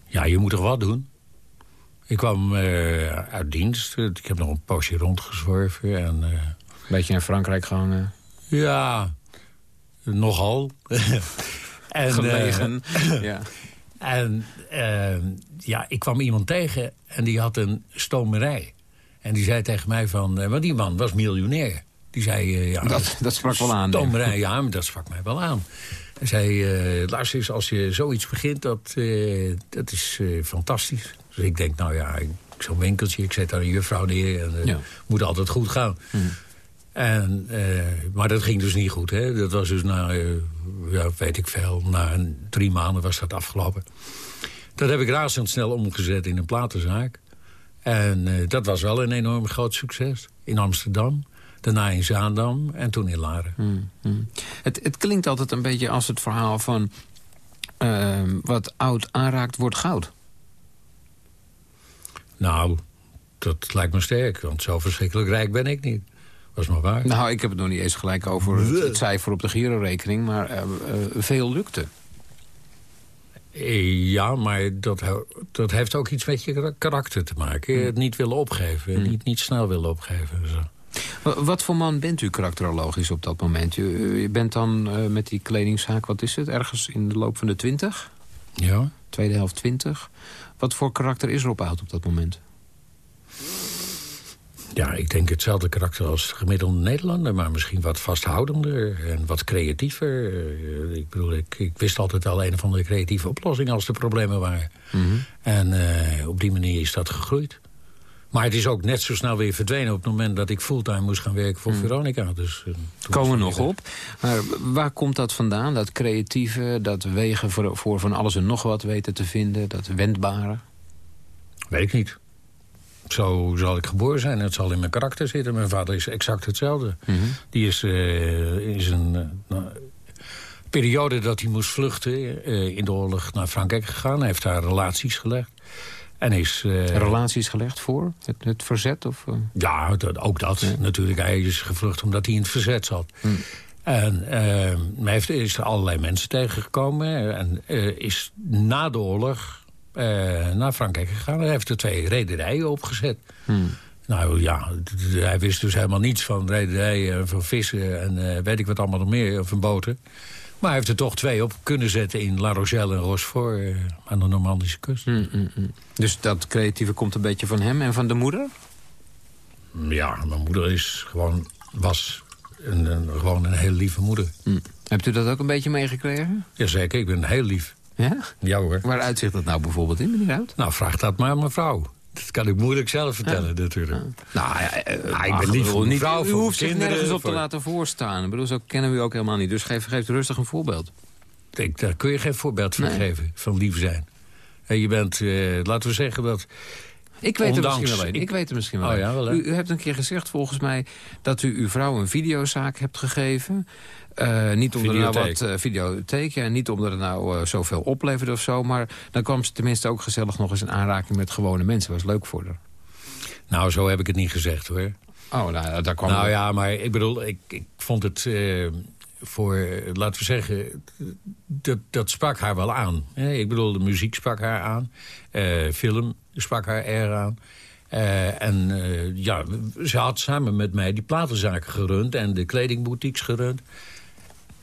Ja, je moet toch wat doen? Ik kwam eh, uit dienst. Ik heb nog een poosje rondgezworven. En, eh, Beetje in Frankrijk gehangen. ja, nogal. en, Gelegen. eh, ja. En ja, ik kwam iemand tegen en die had een stomerij. En die zei tegen mij van... eh, want die man was miljonair. Die zei... eh, ja, Dat, dat sprak wel aan. Stomerij, ja, maar dat sprak mij wel aan. Hij zei, eh luister eens, als je zoiets begint, dat, dat is fantastisch. Dus ik denk, nou ja, zo'n winkeltje, ik zet daar een juffrouw neer... en Ja. moet altijd goed gaan. En, eh, maar dat ging dus niet goed. Hè? Dat was dus na, ja, weet ik veel, na een, drie maanden was dat afgelopen. Dat heb ik razendsnel omgezet in een platenzaak. En eh, dat was wel een enorm groot succes. In Amsterdam, daarna in Zaandam en toen in Laren. Hmm, hmm. Het, het klinkt altijd een beetje als het verhaal van... ehm, wat oud aanraakt, wordt goud. Nou, dat lijkt me sterk, want zo verschrikkelijk rijk ben ik niet. Was maar waar. Nou, ik heb het nog niet eens gelijk over het, het cijfer op de girorekening... maar eh, veel lukte. Eh, Ja, maar dat, dat heeft ook iets met je kara- karakter te maken. Het niet willen opgeven, niet, niet snel willen opgeven. Zo. Wa- Wat voor man bent u karakterologisch op dat moment? Je, bent dan eh, met die kledingzaak, wat is het? Ergens in de loop van de twintig? Ja? Tweede helft twintig. Wat voor karakter is er op oud op dat moment? Ja, ik denk hetzelfde karakter als de gemiddelde Nederlander... maar misschien wat vasthoudender en wat creatiever. Eh, ik bedoel, ik, ik wist altijd al een of andere creatieve oplossing... als er problemen waren. En eh, op die manier is dat gegroeid. Maar het is ook net zo snel weer verdwenen... op het moment dat ik fulltime moest gaan werken voor Veronica. Dus, eh, Komen we nog op. Maar waar komt dat vandaan? Dat creatieve, dat wegen voor, voor van alles en nog wat weten te vinden... dat wendbare? Weet ik niet. Zo zal ik geboren zijn. Het zal in mijn karakter zitten. Mijn vader is exact hetzelfde. Die is eh, in zijn periode dat hij moest vluchten... eh, in de oorlog naar Frankrijk gegaan. Hij heeft daar relaties gelegd. En is... eh, Relaties gelegd voor het, het verzet? Of, eh? Ja, dat, ook dat natuurlijk. Hij is gevlucht omdat hij in het verzet zat. En eh, hij heeft, is er allerlei mensen tegengekomen. En is na de oorlog naar Frankrijk gegaan. Hij heeft er twee rederijen opgezet. Nou ja, hij wist dus helemaal niets van rederijen, van vissen... en eh, weet ik wat allemaal nog meer, van boten. Maar hij heeft er toch twee op kunnen zetten in La Rochelle en Rochefort... eh, aan de Normandische kust. Dus dat creatieve komt een beetje van hem en van de moeder? Ja, mijn moeder is gewoon, was een, een- gewoon een heel lieve moeder. Hebt u dat ook een beetje meegekregen? Jazeker, ik ben heel lief. Ja? Ja hoor. Waar uitzicht dat nou bijvoorbeeld in, meneer Hout? Nou, vraag dat maar aan mijn vrouw. Dat kan ik moeilijk zelf vertellen, natuurlijk. Nou, ja, ik ben lief voor niet. vrouw, U hoeft zich nergens op te laten voorstaan. Ik bedoel, zo kennen we u ook helemaal niet. Dus geef, geef rustig een voorbeeld. Ik, daar kun je geen voorbeeld van Nee. geven, van lief zijn. En je bent, eh, laten we zeggen dat... Ik weet het misschien wel een. Ik, ik- weet het misschien wel Oh een. ja, wel, hè? u, u hebt een keer gezegd volgens mij dat u uw vrouw een videozaak hebt gegeven. Eh, niet omdat er nou wat uh, videotheek, ja, niet omdat het nou eh, zoveel opleverde of zo, maar dan kwam ze tenminste ook gezellig nog eens in aanraking met gewone mensen. Was leuk voor haar. Nou, zo heb ik het niet gezegd, hoor. Oh, nou, daar kwam Nou ja, maar ik bedoel, ik, ik vond het eh, voor, eh, laten we zeggen, dat, dat sprak haar wel aan. hè. Ik bedoel, de muziek sprak haar aan, eh, film sprak haar erg aan. Eh, en eh, ja, ze had samen met mij die platenzaken gerund en de kledingboutiques gerund.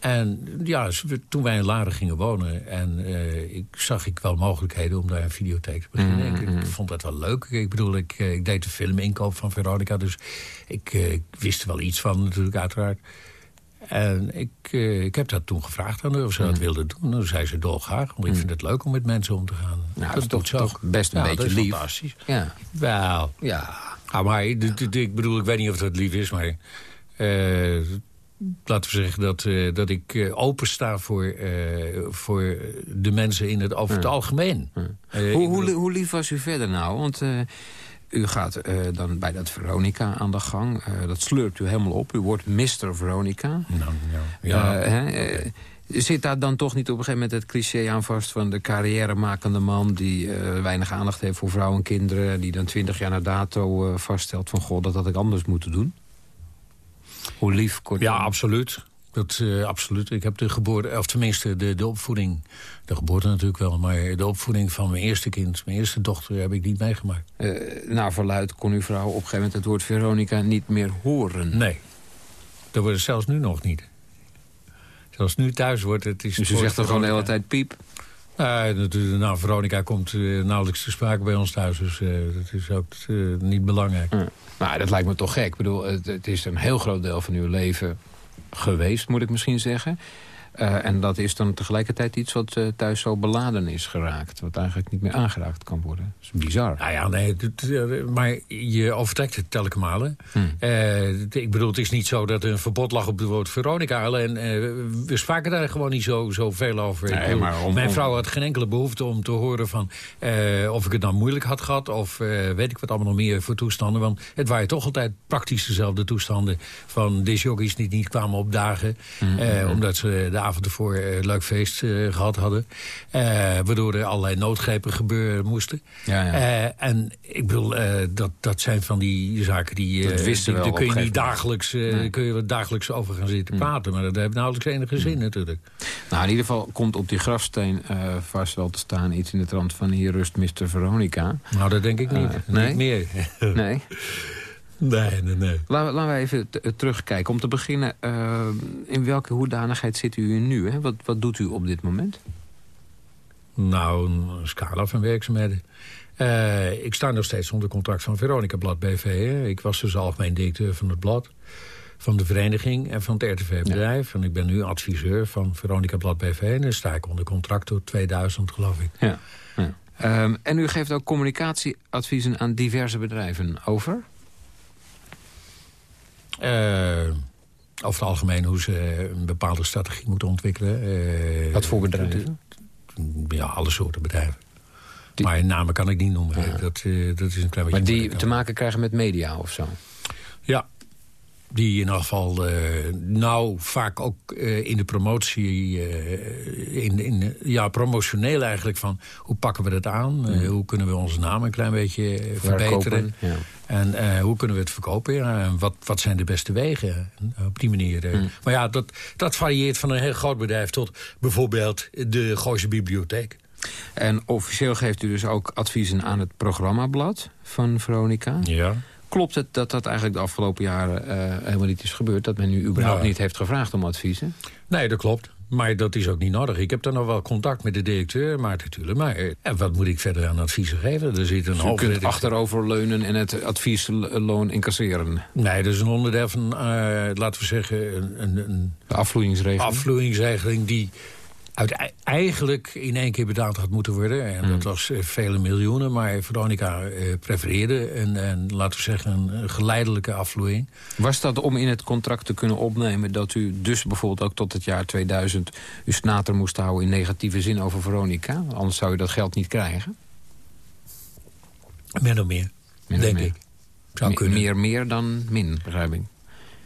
En ja, toen wij in Laren gingen wonen... en eh, ik, zag ik wel mogelijkheden om daar een videotheek te beginnen. Ik, ik vond dat wel leuk. Ik bedoel, ik, eh, ik deed de filminkoop van Veronica... dus ik, eh, ik wist er wel iets van natuurlijk, uiteraard. En ik, ik heb dat toen gevraagd aan haar of ze dat wilde doen. Toen zei ze dolgraag, want ik vind het leuk om met mensen om te gaan. Nou, dat is toch, toch best een Ja, beetje dat is lief. fantastisch. Ja. Wel, Ja. Ah, maar ik- bedoel, ik weet niet of dat lief is, maar... laten we zeggen dat, eh, dat ik eh, opensta voor, eh, voor de mensen in het, over het algemeen. Eh, ik Hoe, hoe, hoe lief was u verder nou? Want u gaat dan bij dat Veronica aan de gang. Dat slurpt u helemaal op. U wordt Mr. Veronica. Nou, ja. ja. Zit daar dan toch niet op een gegeven moment het cliché aan vast... van de carrièremakende man die weinig aandacht heeft voor vrouwen en kinderen... die dan twintig jaar na dato vaststelt van... god, dat had ik anders moeten doen? Hoe lief. Ja, absoluut. Dat, eh, absoluut. Ik heb de geboorte, of tenminste de, de opvoeding... de geboorte natuurlijk wel, maar de opvoeding van mijn eerste kind... mijn eerste dochter heb ik niet meegemaakt. Eh, naar verluid kon uw vrouw op een gegeven moment het woord Veronica niet meer horen. Nee. Dat wordt het zelfs nu nog niet. Zelfs nu thuis wordt het... Is Dus u zegt woord gewoon de hele tijd piep? Uh, natuurlijk, nou, Veronica komt uh, nauwelijks te sprake bij ons thuis. Dus uh, dat is ook niet belangrijk. Mm. Nou, dat lijkt me toch gek. Ik bedoel, het, het, is een heel groot deel van uw leven geweest, moet ik misschien zeggen. Uh, en dat is dan tegelijkertijd iets wat uh, thuis zo beladen is geraakt. Wat eigenlijk niet meer aangeraakt kan worden. Dat is bizar. Nou ja, nee, maar je overtrekt het telkens malen. Hmm. Uh, ik bedoel, het is niet zo dat er een verbod lag op het woord Veronica. En we spraken daar gewoon niet zo, zo veel over. Nee, bedoel, maar om, mijn vrouw had geen enkele behoefte om te horen van... of ik het dan moeilijk had gehad. Of weet ik wat allemaal nog meer voor toestanden. Want het waren toch altijd praktisch dezelfde toestanden. Van disjockeys die niet kwamen opdagen. Hmm. Omdat ze de avond ervoor uh, leuk feest uh, gehad hadden. Uh, waardoor er allerlei noodgrepen gebeuren moesten. Ja, ja. en ik bedoel, dat, dat zijn van die zaken die... dat wisten Daar kun je niet dagelijks, nee. kun je dagelijks over gaan zitten hmm. praten. Maar dat heeft nauwelijks enige zin hmm. natuurlijk. Nou, in ieder geval komt op die grafsteen vast wel te staan... iets in de trant van hier rust Mr. Veronica. Nou, dat denk ik niet. nee? Niet meer. nee. Nee, nee, nee. Laten, laten we even terugkijken. Om te beginnen, uh, in welke hoedanigheid zit u nu? Hè? Wat, wat doet u op dit moment? Nou, een scala van werkzaamheden. Uh, ik sta nog steeds onder contract van Veronica Blad BV. Hè. Ik was dus algemeen directeur van het blad, van de vereniging en van het RTV-bedrijf. Ja. En ik ben nu adviseur van Veronica Blad BV. En dan sta ik onder contract tot 2000, geloof ik. Ja. ja. Um, en u geeft ook communicatieadviezen aan diverse bedrijven over? Uh, over het algemeen hoe ze een bepaalde strategie moeten ontwikkelen. Uh, Wat voor bedrijven? Ja, alle soorten bedrijven. Die... Maar namen kan ik niet noemen. Ja. Dat, uh, dat is een klein beetje... Maar die te maken krijgen met media of zo? Ja, die in ieder geval, uh, nou vaak ook uh, in de promotie, uh, in, in, ja, promotioneel eigenlijk van hoe pakken we dat aan? Hoe kunnen we onze naam een klein beetje verbeteren? Ja. En hoe kunnen we het verkopen? Ja? En wat, wat zijn de beste wegen op die manier? Mm. Maar ja, dat, dat varieert van een heel groot bedrijf tot bijvoorbeeld de Gooise Bibliotheek. En officieel geeft u dus ook adviezen aan het programmablad van Veronica? Ja. Klopt het dat dat eigenlijk de afgelopen jaren uh, helemaal niet is gebeurd? Dat men u überhaupt niet heeft gevraagd om adviezen? Nee, dat klopt. Maar dat is ook niet nodig. Ik heb dan nog wel contact met de directeur, maar natuurlijk. Maar en eh, wat moet ik verder aan adviezen geven? Er zit een dus kunt achterover leunen en het adviesloon incasseren? Nee, dat is een onderdeel van, uh, laten we zeggen... Een, een, afvloeingsregeling? Afvloeingsregeling die uit, eigenlijk in één keer betaald had moeten worden. En dat hmm. was uh, vele miljoenen, maar Veronica uh, prefereerde... En, en laten we zeggen een geleidelijke afvloeiing. Was dat om in het contract te kunnen opnemen... dat u dus bijvoorbeeld ook tot het jaar 2000... uw snater moest houden in negatieve zin over Veronica? Anders zou u dat geld niet krijgen? Min of meer, min denk meer. ik. Zou Me kunnen. Meer meer dan min, begrijp ik.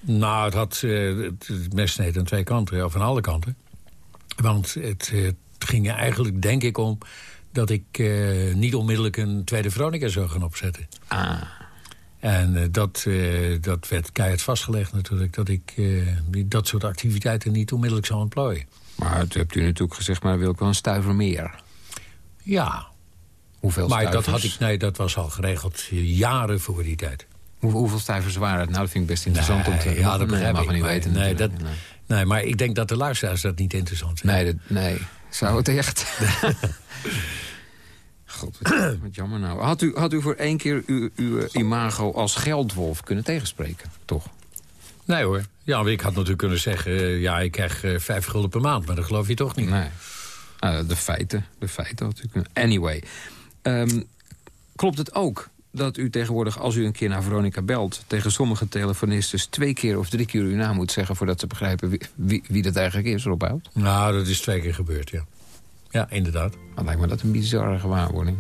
Nou, het had uh, het mes sneed aan twee kanten, of aan alle kanten. Want het, het ging er eigenlijk, denk ik, om dat ik uh, niet onmiddellijk een tweede Veronica zou gaan opzetten. Ah. En uh, dat, uh, dat werd keihard vastgelegd natuurlijk... dat ik dat soort activiteiten niet onmiddellijk zou ontplooien. Maar toen hebt u natuurlijk gezegd, maar wil ik wel een stuiver meer. Ja. Hoeveel maar dat had ik, nee, dat was al geregeld jaren voor die tijd. Hoe, hoeveel stuivers waren het? Nou, dat vind ik best interessant nee, om te... Ja, dat begrijp ik. niet weten. Nee, dat, nee. Nee, maar ik denk dat de luisteraars dat niet interessant vinden. Nee, dat, nee. zou het echt... God, wat jammer nou. Had u, had u voor één keer uw, uw imago als geldwolf kunnen tegenspreken, toch? Nee hoor. Ja, ik had natuurlijk kunnen zeggen... Uh, ja, ik krijg uh, vijf gulden per maand, maar dat geloof je toch niet? Nee. Uh, de feiten, de feiten kunnen... Anyway, um, klopt het ook dat u tegenwoordig, als u een keer naar Veronica belt... tegen sommige telefonisten twee keer of drie keer uw naam moet zeggen... voordat ze begrijpen wie, wie, wie dat eigenlijk is, Rob Hout? Nou, dat is twee keer gebeurd, ja. Ja, inderdaad. Maar lijkt me dat een bizarre gewaarwording.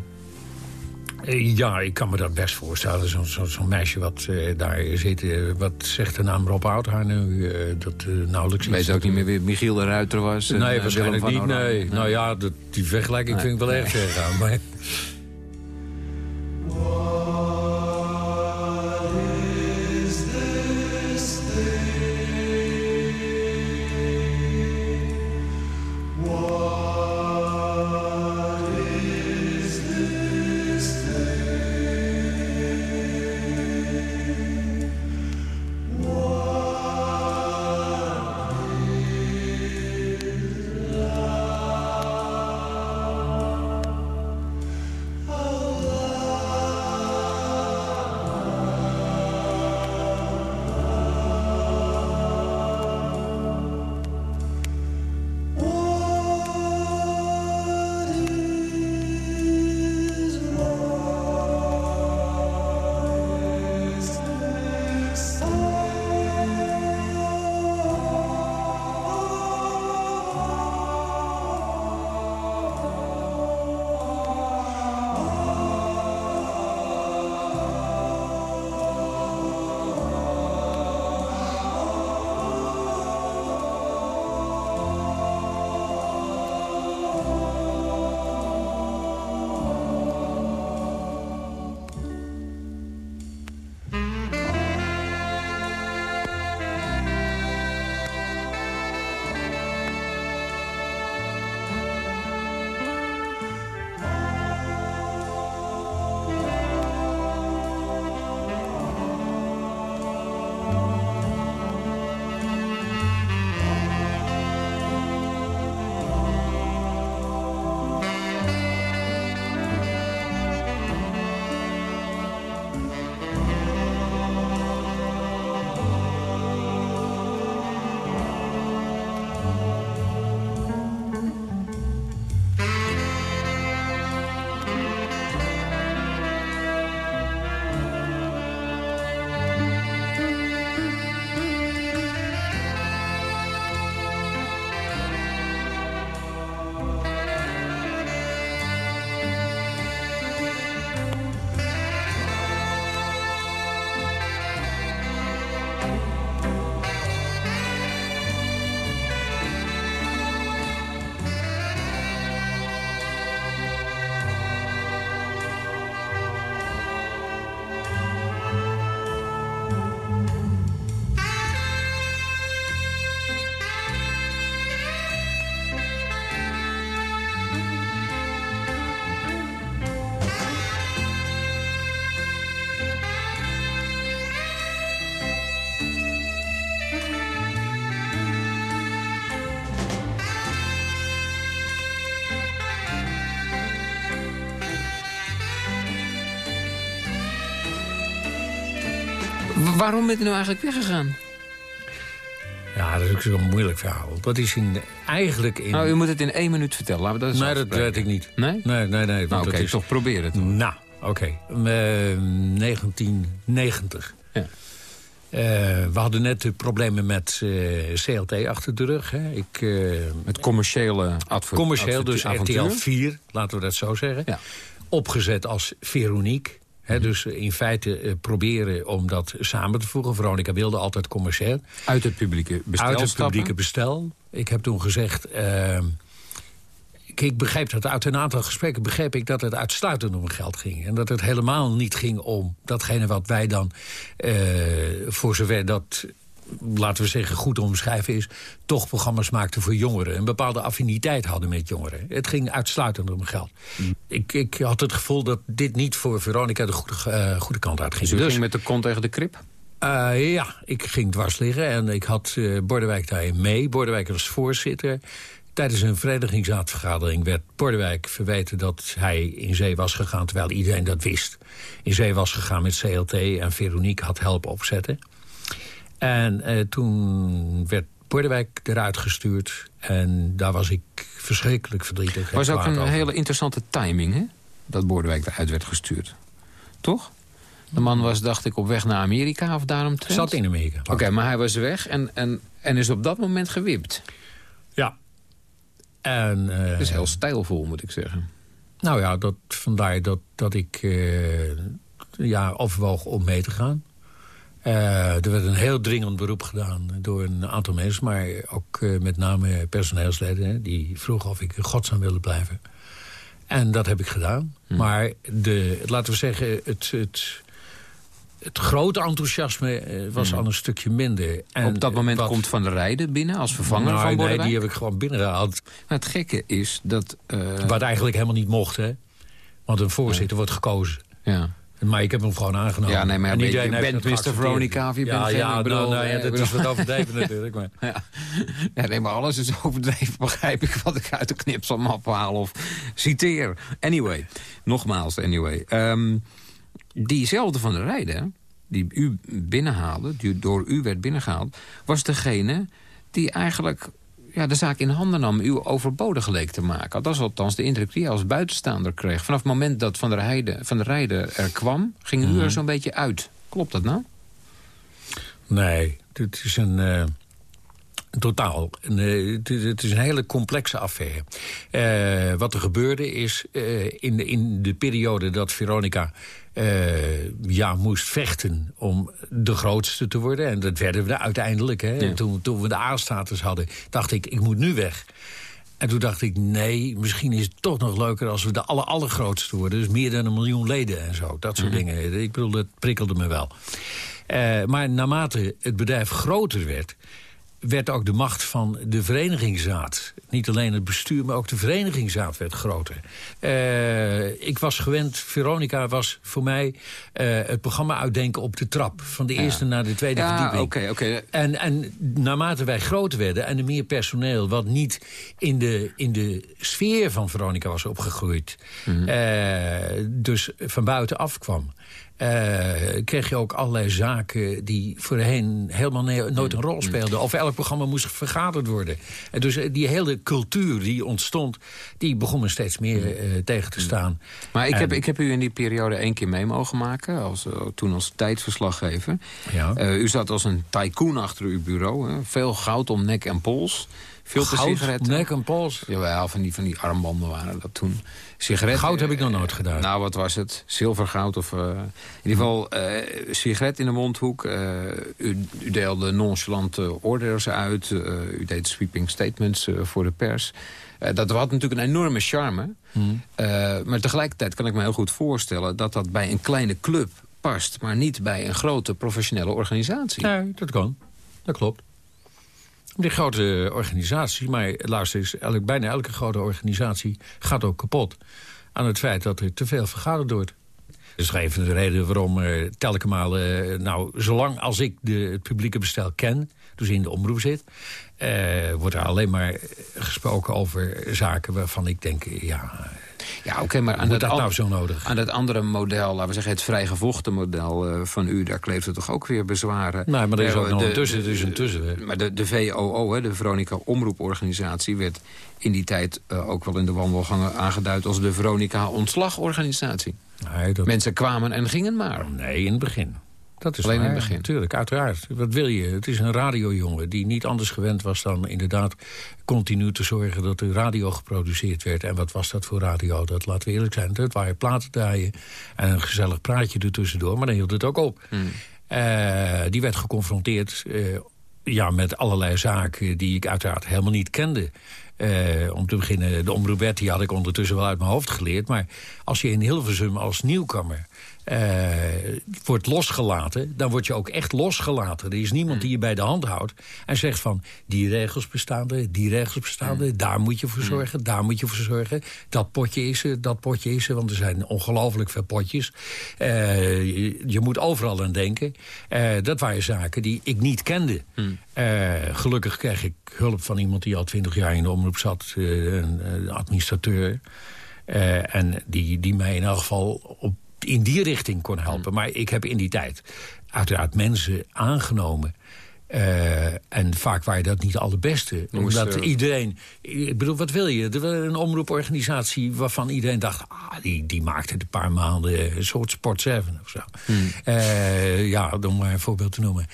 Eh, ja, ik kan me dat best voorstellen. Zo'n zo, zo meisje wat uh, daar zit, uh, wat zegt de naam Rob Hout haar nu? dat nauwelijks Weet iets. ook niet meer wie Michiel de Ruiter was? Nee, waarschijnlijk niet, nee. nee. Nou ja, dat, die vergelijking nee. vind ik wel erg ver gaan. Maar... Whoa. Waarom bent u nou eigenlijk weggegaan? Ja, dat is ook zo'n moeilijk verhaal. Dat is in, eigenlijk in... Nou, u moet het in één minuut vertellen. Laten we dat eens nee, dat weet ik niet. Nee? Nee, nee, nee. Nou, oké, dat is... toch probeer het. Nou, oké. Eh, 1990. Ja. Eh, we hadden net de problemen met eh, CLT achter de rug. Hè. Ik, eh, Het commerciële adver- commercieel, dus avontuur. RTL 4, laten we dat zo zeggen. Ja. Opgezet als Veronique. Dus in feite eh, proberen om dat samen te voegen. Veronica wilde altijd commercieel. Uit het publieke bestel Uit het stappen. publieke bestel. Ik heb toen gezegd... eh, ik, begreep dat uit een aantal gesprekken begreep ik dat het uitsluitend om geld ging. En dat het helemaal niet ging om datgene wat wij dan, eh, voor zover dat, laten we zeggen, goed omschrijven is, toch programma's maakten voor jongeren. Een bepaalde affiniteit hadden met jongeren. Het ging uitsluitend om geld. Ik, ik had het gevoel dat dit niet voor Veronica de goede, eh, goede kant uit ging. Dus u ging met de kont tegen de krip? Eh, ja, ik ging dwars liggen en ik had eh Bordewijk daarin mee. Bordewijk was voorzitter. Tijdens een verenigingsraadvergadering werd Bordewijk verweten dat hij in zee was gegaan... terwijl iedereen dat wist. In zee was gegaan met CLT en Veronique had helpen opzetten. En eh, toen werd Bordewijk eruit gestuurd. En daar was ik verschrikkelijk verdrietig. en was ook een over. hele interessante timing, hè? Dat Bordewijk eruit werd gestuurd. Toch? De man was, dacht ik, op weg naar Amerika of daarom Zat in Amerika. Oké, maar hij was weg en, en, en is op dat moment gewipt. Ja. En, eh, Dat is heel stijlvol, moet ik zeggen. Nou ja, dat, vandaar dat, dat ik eh, ja, overwoog om mee te gaan. Eh, er werd een heel dringend beroep gedaan door een aantal mensen... maar ook eh, met name personeelsleden... hè, die vroegen of ik in godsnaam wilde blijven. En dat heb ik gedaan. Maar de, laten we zeggen, het, het, het grote enthousiasme eh, was al een stukje minder. En op dat moment wat- komt Van der Rijden binnen als vervanger Nou, van nee, Bordewijk. die heb ik gewoon binnengehaald. Maar het gekke is dat... Wat eigenlijk helemaal niet mocht, hè. Want een voorzitter wordt gekozen. ja. Maar ik heb hem gewoon aangenomen. Ja, nee, maar En je iedereen bent Mr. Veronica of je ja, bent Ja, bedoel, nou, nou, ja, eh, dat is wat overdreven natuurlijk. Maar. Ja. ja, nee, maar alles is overdreven, begrijp ik, wat ik uit de knipselmap haal of citeer. Anyway, nogmaals, anyway. Ehm, diezelfde van de Rijden, die u binnenhaalde, die door u werd binnengehaald... was degene die eigenlijk ja, de zaak in handen nam... u overbodig leek te maken. Dat is althans de indruk die je als buitenstaander kreeg. Vanaf het moment dat Van der, Heide, van der Rijden er kwam, ging u er zo'n beetje uit. Klopt dat nou? Nee, het is een... eh, Totaal. Eh, het, is, een hele complexe affaire. Eh, wat er gebeurde is, eh, in, de, in de periode dat Veronica ja, moest vechten om de grootste te worden... en dat werden we uiteindelijk. Hè, Ja. toen, toen we de A-status hadden, dacht ik, ik moet nu weg. En toen dacht ik, nee, misschien is het toch nog leuker... als we de aller, allergrootste worden. Dus meer dan een miljoen leden en zo. Dat soort dingen. Ik bedoel, dat prikkelde me wel. Maar naarmate het bedrijf groter werd werd ook de macht van de verenigingsraad. Niet alleen het bestuur, maar ook de verenigingsraad werd groter. Eh, ik was gewend, Veronica was voor mij eh, het programma uitdenken op de trap. Van de eerste naar de tweede Ja, verdieping. oké, oké. En, en naarmate wij groter werden en er meer personeel... wat niet in de, in de sfeer van Veronica was opgegroeid... eh, dus van buitenaf kwam... eh, kreeg je ook allerlei zaken die voorheen helemaal nooit een rol speelden. Over elk programma moest vergaderd worden. En dus eh, die hele cultuur die ontstond... die begon me steeds meer eh, tegen te staan. Maar ik heb, ik heb u in die periode één keer mee mogen maken. Als, toen als tijdverslaggever. Ja. U zat als een tycoon achter uw bureau. Hè? Veel goud om nek en pols. Veel te Goud, sigaretten. nek en pols. Jawel, van die, van die armbanden waren dat toen. Sigaretten. Goud heb ik nog nooit gedaan. Nou, wat was het? Zilvergoud of... eh, in ieder geval eh, sigaret in de mondhoek. Eh, u, u deelde nonchalante orders uit. eh, u deed sweeping statements eh, voor de pers. Eh, dat had natuurlijk een enorme charme. Eh, maar tegelijkertijd kan ik me heel goed voorstellen... dat dat bij een kleine club past... maar niet bij een grote professionele organisatie. Nee, dat kan. Dat klopt. Die grote organisatie, maar luister eens, elk, bijna elke grote organisatie gaat ook kapot aan het feit dat er te veel vergaderd wordt. Dat is een van de redenen waarom er telkens eh, nou, zolang als ik de, het publieke bestel ken, dus in de omroep zit, eh, wordt er alleen maar gesproken over zaken waarvan ik denk, ja, Ja, oké, maar aan dat, nou zo nodig? aan dat andere model, laten we zeggen het vrijgevochten model eh, van u... daar kleeft er toch ook weer bezwaren. Nee, maar er is Eh, ook nog de- een tussen, er is een. Maar de, de VOO, hè, de Veronica Omroeporganisatie... werd in die tijd eh, ook wel in de wandelgangen aangeduid... als de Veronica Ontslagorganisatie. Nee, dat... Mensen kwamen en gingen maar. nee, in het begin. Dat is Alleen in het begin. Tuurlijk, uiteraard. Wat wil je? Het is een radiojongen die niet anders gewend was dan inderdaad continu te zorgen dat er radio geproduceerd werd. En wat was dat voor radio? Dat laten we eerlijk zijn. Dat waren platen draaien en een gezellig praatje ertussendoor. Maar dan hield het ook op. Hmm. Eh, die werd geconfronteerd eh, ja, met allerlei zaken die ik uiteraard helemaal niet kende. Eh, om te beginnen, de omroep die had ik ondertussen wel uit mijn hoofd geleerd. Maar als je in Hilversum als nieuwkomer eh, wordt losgelaten... dan word je ook echt losgelaten. Er is niemand die je bij de hand houdt en zegt van... die regels bestaan er, die regels bestaan er... daar moet je voor zorgen, daar moet je voor zorgen. Dat potje is er, dat potje is er, want er zijn ongelooflijk veel potjes. Eh, je, je moet overal aan denken. Eh, dat waren zaken die ik niet kende. Gelukkig kreeg ik hulp van iemand die al twintig jaar in de omroep zat. een administrateur. En die, die mij in elk geval op, in die richting kon helpen. Maar ik heb in die tijd uiteraard mensen aangenomen... Eh, en vaak waren dat niet alle beste. Omdat eh, iedereen... Ik bedoel, wat wil je? Er was een omroeporganisatie waarvan iedereen dacht... Ah, die, die maakte het een paar maanden een soort Sport 7 of zo. Eh, ja, om maar een voorbeeld te noemen.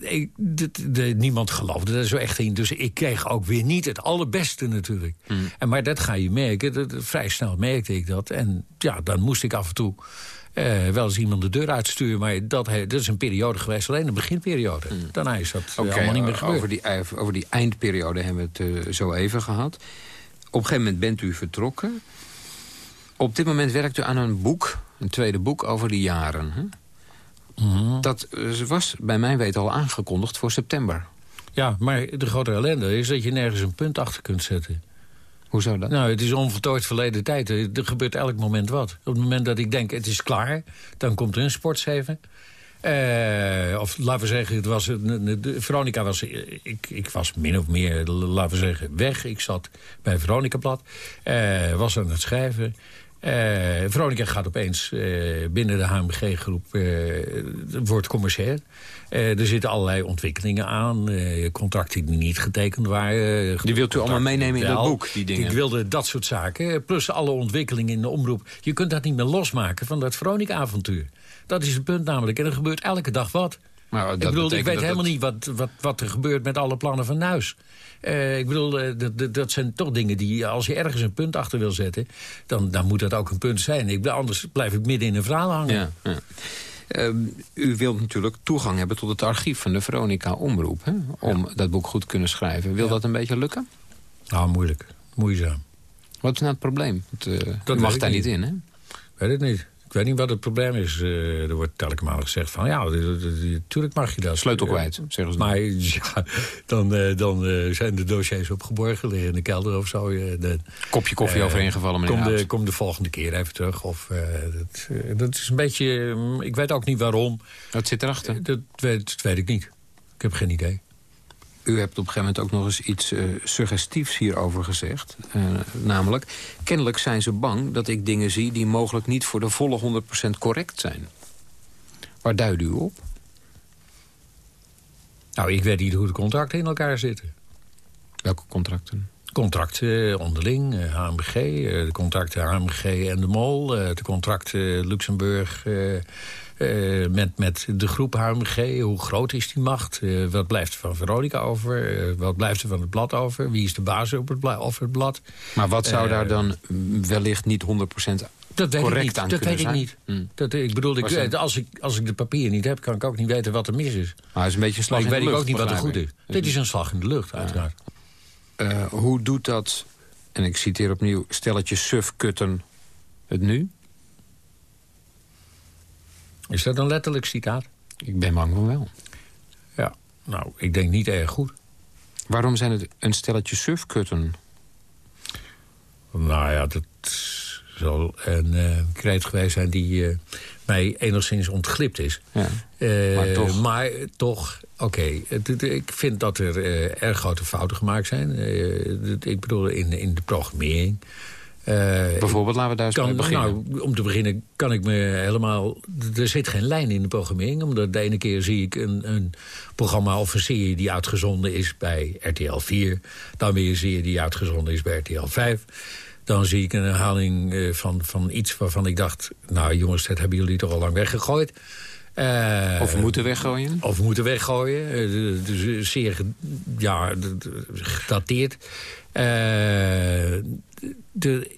Ik- niemand geloofde er zo echt in. Dus ik kreeg ook weer niet het allerbeste natuurlijk. En, maar dat ga je merken. Dat- vrij snel merkte ik dat. En ja, dan moest ik af en toe... eh, wel eens iemand de deur uitsturen, maar dat, dat is een periode geweest, alleen een beginperiode. Daarna is dat eh, Oké, allemaal niet meer eh, gebeurd. over die, over die eindperiode hebben we het zo even gehad. Op een gegeven moment bent u vertrokken. Op dit moment werkt u aan een boek, een tweede boek over die jaren. Hè? Mhm. Dat was bij mijn weten al aangekondigd voor september. Ja, maar de grote ellende is dat je nergens een punt achter kunt zetten. Hoe zou dat? Nou, het is onvoltooid verleden tijd. Er gebeurt elk moment wat. Op het moment dat ik denk, het is klaar, dan komt er een sportzeven. Eh, of laten we zeggen, het was, Veronica was, ik, ik was min of meer, laten we zeggen, weg. Ik zat bij Veronica Blad, eh, was aan het schrijven. Eh, Veronica gaat opeens eh, binnen de HMG-groep, eh, wordt commercieel. Er zitten allerlei ontwikkelingen aan, contracten die niet getekend waren. Die wilt u allemaal meenemen in dat Wel. boek, die dingen? Ik wilde dat soort zaken, plus alle ontwikkelingen in de omroep. Je kunt dat niet meer losmaken van dat Veronica-avontuur. Dat is het punt namelijk. En er gebeurt elke dag wat. Maar ik bedoel, ik weet helemaal het- niet wat, wat, wat er gebeurt met alle plannen van Nuis. Eh, ik bedoel, eh, dat, dat, dat zijn toch dingen die, als je ergens een punt achter wil zetten... dan, dan moet dat ook een punt zijn. Ik, anders blijf ik midden in een verhaal hangen. Ja, ja. Ehm, u wilt natuurlijk toegang hebben tot het archief van de Veronica Omroep... Hè, om dat boek goed te kunnen schrijven. Wil dat een beetje lukken? Nou, moeilijk. Moeizaam. Wat is nou het probleem? Eh, weet mag daar niet niet. in, hè? weet het niet. Ik weet niet wat het probleem is. Eh, er wordt telkens maar gezegd van... ja, natuurlijk mag je dat. Sleutel Eh, kwijt, zeggen ze. Maar ja, dan, eh, dan zijn de dossiers opgeborgen liggen in de kelder of zo. de, Kopje koffie overheen gevallen, meneer kom de, kom de volgende keer even terug. Of, dat, dat is een beetje... mm, ik weet ook niet waarom. Wat zit erachter? Dat weet, dat weet ik niet. Ik heb geen idee. U hebt op een gegeven moment ook nog eens iets eh, suggestiefs hierover gezegd. Eh, namelijk, kennelijk zijn ze bang dat ik dingen zie... die mogelijk niet voor de volle 100% correct zijn. Waar duidt u op? Nou, ik weet niet hoe de contracten in elkaar zitten. Welke contracten? Contracten onderling, eh, HMG, eh, de contracten HMG en de MOL... de contracten Luxemburg eh, met, met de groep HMG. Hoe groot is die macht? Eh, wat blijft er van Veronica over? Eh, wat blijft er van het blad over? Wie is de baas op het, over het blad? Maar wat zou daar dan mm, wellicht niet 100% Dat weet correct ik niet. aan Dat weet ik niet. Dat, ik bedoel, ik, dat- als, ik, als ik de papieren niet heb... kan ik ook niet weten wat er mis is. Maar het is een beetje een slag Maar ik in de weet lucht, ook niet wat er goed is. ik. Dit is een slag in de lucht, uiteraard. Hoe doet dat, en ik citeer opnieuw... stelletje sufkutten het nu? Is dat een letterlijk citaat? Ik ben bang van wel. Ja. Nou, ik denk niet erg goed. Waarom zijn het een stelletje sufkutten? Nou ja, dat zal een kreet geweest zijn die eh, mij enigszins ontglipt is. Ja. Eh, Maar toch. maar toch, oké. Ik vind dat er erg grote fouten gemaakt zijn. Ik bedoel, in, in de programmering. Eh, Bijvoorbeeld, laten we daar eens kan, mee beginnen. Nou, om te beginnen kan ik me helemaal... Er zit geen lijn in de programmering. Omdat de ene keer zie ik een, een programma of een serie die uitgezonden is bij RTL 4. Dan weer een serie die uitgezonden is bij RTL 5. Dan zie ik een herhaling eh, van, van iets waarvan ik dacht... nou jongens, dat hebben jullie toch al lang weggegooid. Eh, Of moeten weggooien. of moeten weggooien. Eh, Dus zeer ja, gedateerd. Eh, de,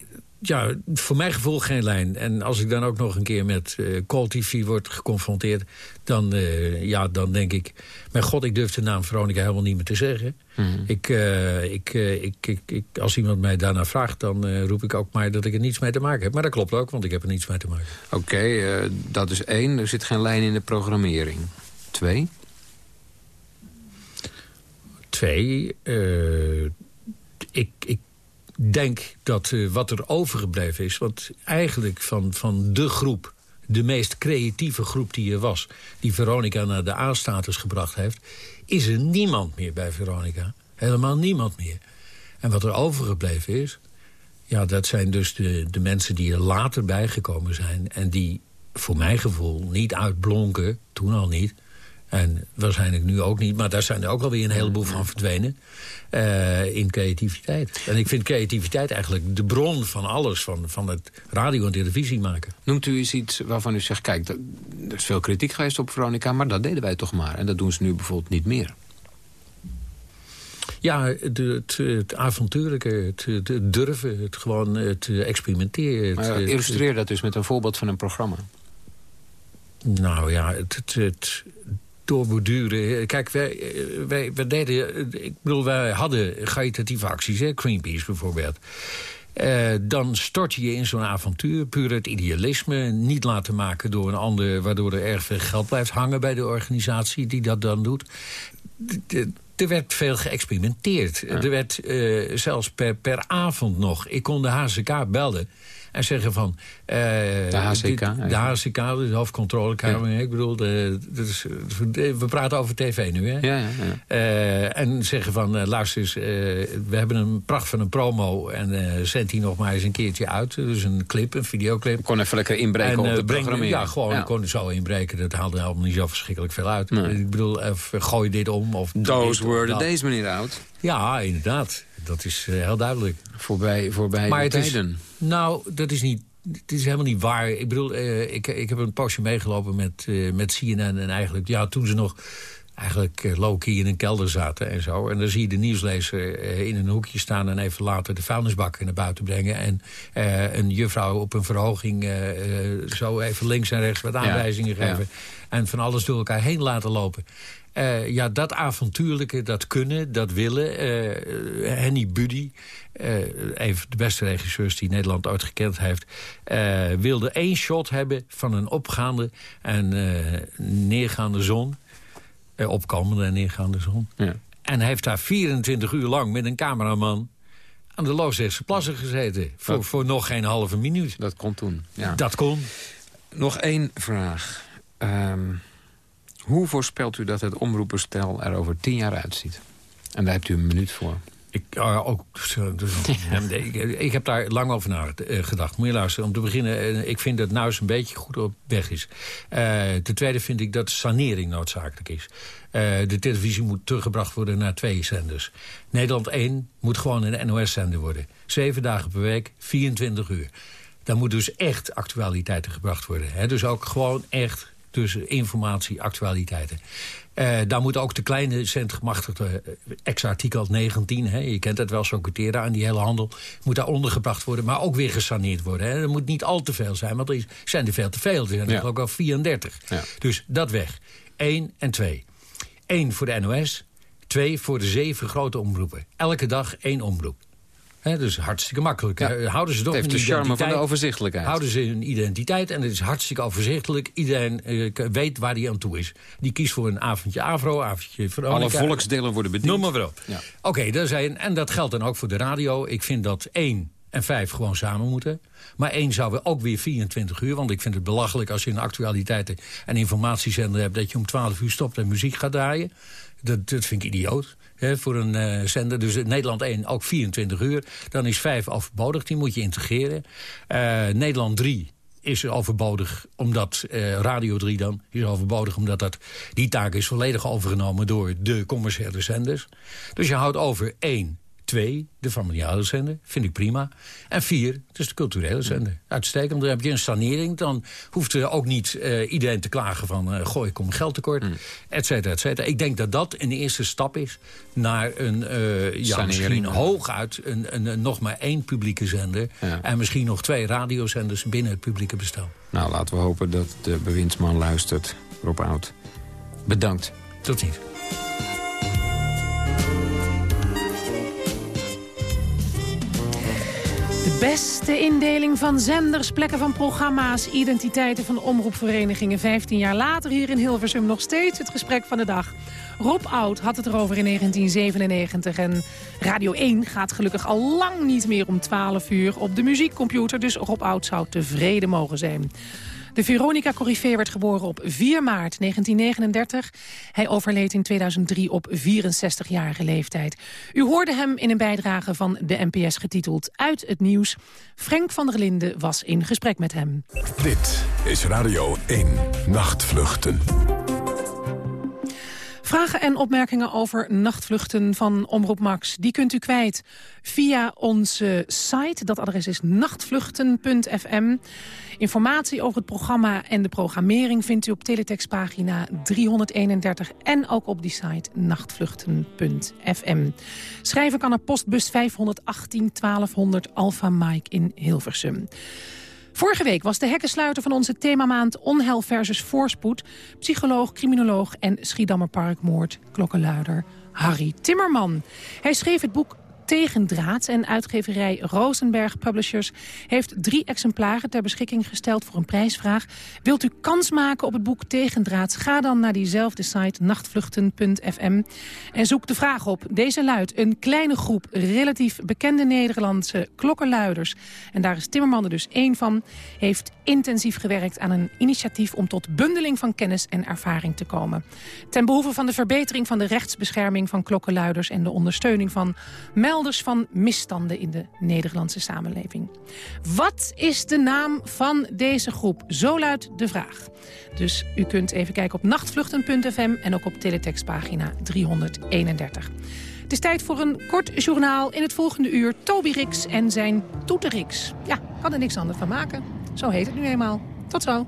ja, voor mijn gevoel geen lijn. En als ik dan ook nog een keer met eh Call TV word geconfronteerd... Dan, eh, ja, dan denk ik... Mijn god, ik durf de naam Veronica helemaal niet meer te zeggen. ik, eh, ik, ik, ik, ik, als iemand mij daarna vraagt... dan roep ik ook maar dat ik er niets mee te maken heb. Maar dat klopt ook, want ik heb er niets mee te maken. Oké, dat is één. Er zit geen lijn in de programmering. Twee. Twee, ik, ik denk dat eh, wat er overgebleven is... want eigenlijk van, van de groep, de meest creatieve groep die er was... die Veronica naar de A-status gebracht heeft... is er niemand meer bij Veronica. Helemaal niemand meer. En wat er overgebleven is... ja, dat zijn dus de, de mensen die er later bijgekomen zijn... en die voor mijn gevoel niet uitblonken, toen al niet... En waarschijnlijk nu ook niet, maar daar zijn er ook alweer een heleboel van verdwenen. eh, in creativiteit. En ik vind creativiteit eigenlijk de bron van alles, van, van het radio- en televisie maken. Noemt u eens iets waarvan u zegt... kijk, er is veel kritiek geweest op Veronica... maar dat deden wij toch maar. En dat doen ze nu bijvoorbeeld niet meer. Ja, de, het, het avontuurlijke, het, het durven, het gewoon het experimenteren. Het, Maar het- illustreer dat dus met een voorbeeld van een programma. Nou ja, het, het, het doorborduren. Kijk, wij, wij, wij deden... Ik bedoel, wij hadden caritatieve acties, hè? Greenpeace bijvoorbeeld. Eh, dan stort je in zo'n avontuur. Puur het idealisme. Niet laten maken door een ander... waardoor er erg veel geld blijft hangen bij de organisatie die dat dan doet. Er werd veel geëxperimenteerd. Er werd eh, zelfs per, per avond nog... Ik kon de HCK bellen en zeggen van... eh, De HCK, dit- De. HCK, de hoofdcontrolekamer. Ik bedoel, de, we praten over tv nu, hè? Ja, ja, ja. Eh, en zeggen van, luister eens, we hebben een pracht van een promo... en zend die nog maar eens een keertje uit. Dus een clip, een videoclip. Ik kon even lekker inbreken op de breng- programmering. Ja, gewoon, ik kon zo inbreken. Dat haalde helemaal niet zo verschrikkelijk veel uit. Nee. Ik bedoel, even gooi dit om. Of of were the dat. days, meneer Oud. Ja, inderdaad. Dat is eh, heel duidelijk. Voorbij, voorbij Maar de het is, tijden. nou, dat is niet. Het is helemaal niet waar. Ik bedoel, eh, ik, ik heb een poosje meegelopen met, eh, met CNN. En eigenlijk, ja, toen ze nog eigenlijk low-key in een kelder zaten en zo. En dan zie je de nieuwslezer in een hoekje staan... en even later de vuilnisbakken naar buiten brengen. En een juffrouw op een verhoging zo even links en rechts wat aanwijzingen ja. geven. En van alles door elkaar heen laten lopen. Eh, ja, dat avontuurlijke, dat kunnen, dat willen. eh Henny Buddy, eh, een van de beste regisseurs die Nederland ooit gekend heeft... wilde één shot hebben van een opgaande en neergaande zon. Opkomende en neergaande zon. Ja. En heeft daar 24 uur lang met een cameraman... aan de Loosdrechtse plassen gezeten. Voor, Dat- voor nog geen halve minuut. Dat kon toen. Ja. Dat kon. Nog één vraag. Ehm, hoe voorspelt u dat het omroepenstel er over tien jaar uitziet? En daar hebt u een minuut voor. Ik, ah, ook, ik, ik heb daar lang over nagedacht. Moet je luisteren. Om te beginnen, eh, ik vind dat Nuis een beetje goed op weg is. Eh, ten tweede vind ik dat sanering noodzakelijk is. Eh, de televisie moet teruggebracht worden naar twee zenders. Nederland 1 moet gewoon een NOS-zender worden. Zeven dagen per week, 24 uur. Daar moet dus echt actualiteiten gebracht worden. Hè? Dus ook gewoon echt dus informatie, actualiteiten. Eh, daar moet ook de kleine centgemachtigde eh, ex-artikel 19... Hè, je kent het wel, zo quoteren aan die hele handel... moet daar ondergebracht worden, maar ook weer gesaneerd worden. Hè. Er moet niet al te veel zijn, want er zijn er veel te veel. Er zijn er Ja. ook al 34. Ja. Dus dat weg. Eén en twee. Eén voor de NOS, twee voor de zeven grote omroepen. Elke dag één omroep. Hè, dus hartstikke makkelijk. Ja. Eh, Houden ze toch Het heeft hun de charme van de identiteit. overzichtelijkheid. Houden ze hun identiteit en het is hartstikke overzichtelijk. Iedereen eh, weet waar hij aan toe is. Die kiest voor een avondje Avro, avondje Veronica. Alle volksdelen worden bediend. Noem maar. Ja. Oké, daar zijn- en dat geldt dan ook voor de radio. Ik vind dat één, en 5 gewoon samen moeten. Maar één zou we ook weer 24 uur. Want ik vind het belachelijk als je een actualiteiten- en informatiezender hebt... dat je om 12 uur stopt en muziek gaat draaien. Dat, dat vind ik idioot voor een eh, zender. Dus Nederland 1 ook 24 uur. Dan is 5 overbodig, die moet je integreren. Eh, Nederland 3 is overbodig omdat eh, Radio 3 dan is overbodig omdat dat, die taak is volledig overgenomen door de commerciële zenders. Dus je houdt over één Twee, de familiale zender, vind ik prima. En vier, dus de culturele zender. Uitstekend, dan heb je een sanering. Dan hoeft er ook niet uh, iedereen te klagen van... Uh, gooi, ik kom geld tekort, mm. et cetera, et cetera. Ik denk dat dat een eerste stap is naar een, uh, ja, misschien hooguit... Een, een, een, nog maar één publieke zender... Ja. en misschien nog twee radiozenders binnen het publieke bestel. Nou, laten we hopen dat de bewindsman luistert. Rob Oud, bedankt. Tot ziens. Beste indeling van zenders, plekken van programma's, identiteiten van omroepverenigingen. 15 jaar later hier in Hilversum nog steeds het gesprek van de dag. Rob Oud had het erover in 1997 en Radio 1 gaat gelukkig al lang niet meer om 12 uur op de muziekcomputer. Dus Rob Oud zou tevreden mogen zijn. De Veronica Corrivee werd geboren op 4 maart 1939. Hij overleed in 2003 op 64-jarige leeftijd. U hoorde hem in een bijdrage van de NPS getiteld Uit het Nieuws. Frank van der Linden was in gesprek met hem. Dit is Radio 1 Nachtvluchten. Vragen en opmerkingen over nachtvluchten van Omroep Max... die kunt u kwijt via onze site. Dat adres is nachtvluchten.fm. Informatie over het programma en de programmering... vindt u op teletextpagina 331 en ook op die site nachtvluchten.fm. Schrijven kan naar postbus 518 1200 Alpha Mike in Hilversum. Vorige week was de hekkensluiter van onze themamaand Onheil versus Voorspoed... psycholoog, criminoloog en Schiedammer Parkmoord, klokkenluider Harry Timmerman. Hij schreef het boek Tegendraad en uitgeverij Rosenberg Publishers heeft drie exemplaren ter beschikking gesteld voor een prijsvraag. Wilt u kans maken op het boek Tegendraad? Ga dan naar diezelfde site nachtvluchten.fm en zoek de vraag op. Deze luidt een kleine groep relatief bekende Nederlandse klokkenluiders. En daar is Timmerman er dus één van. Heeft intensief gewerkt aan een initiatief om tot bundeling van kennis en ervaring te komen. Ten behoeve van de verbetering van de rechtsbescherming van klokkenluiders en de ondersteuning van van misstanden in de Nederlandse samenleving. Wat is de naam van deze groep? Zo luidt de vraag. Dus u kunt even kijken op nachtvluchten.fm en ook op teletextpagina 331. Het is tijd voor een kort journaal in het volgende uur. Toby Rix en zijn Toeterix. Ja, kan er niks anders van maken. Zo heet het nu eenmaal. Tot zo.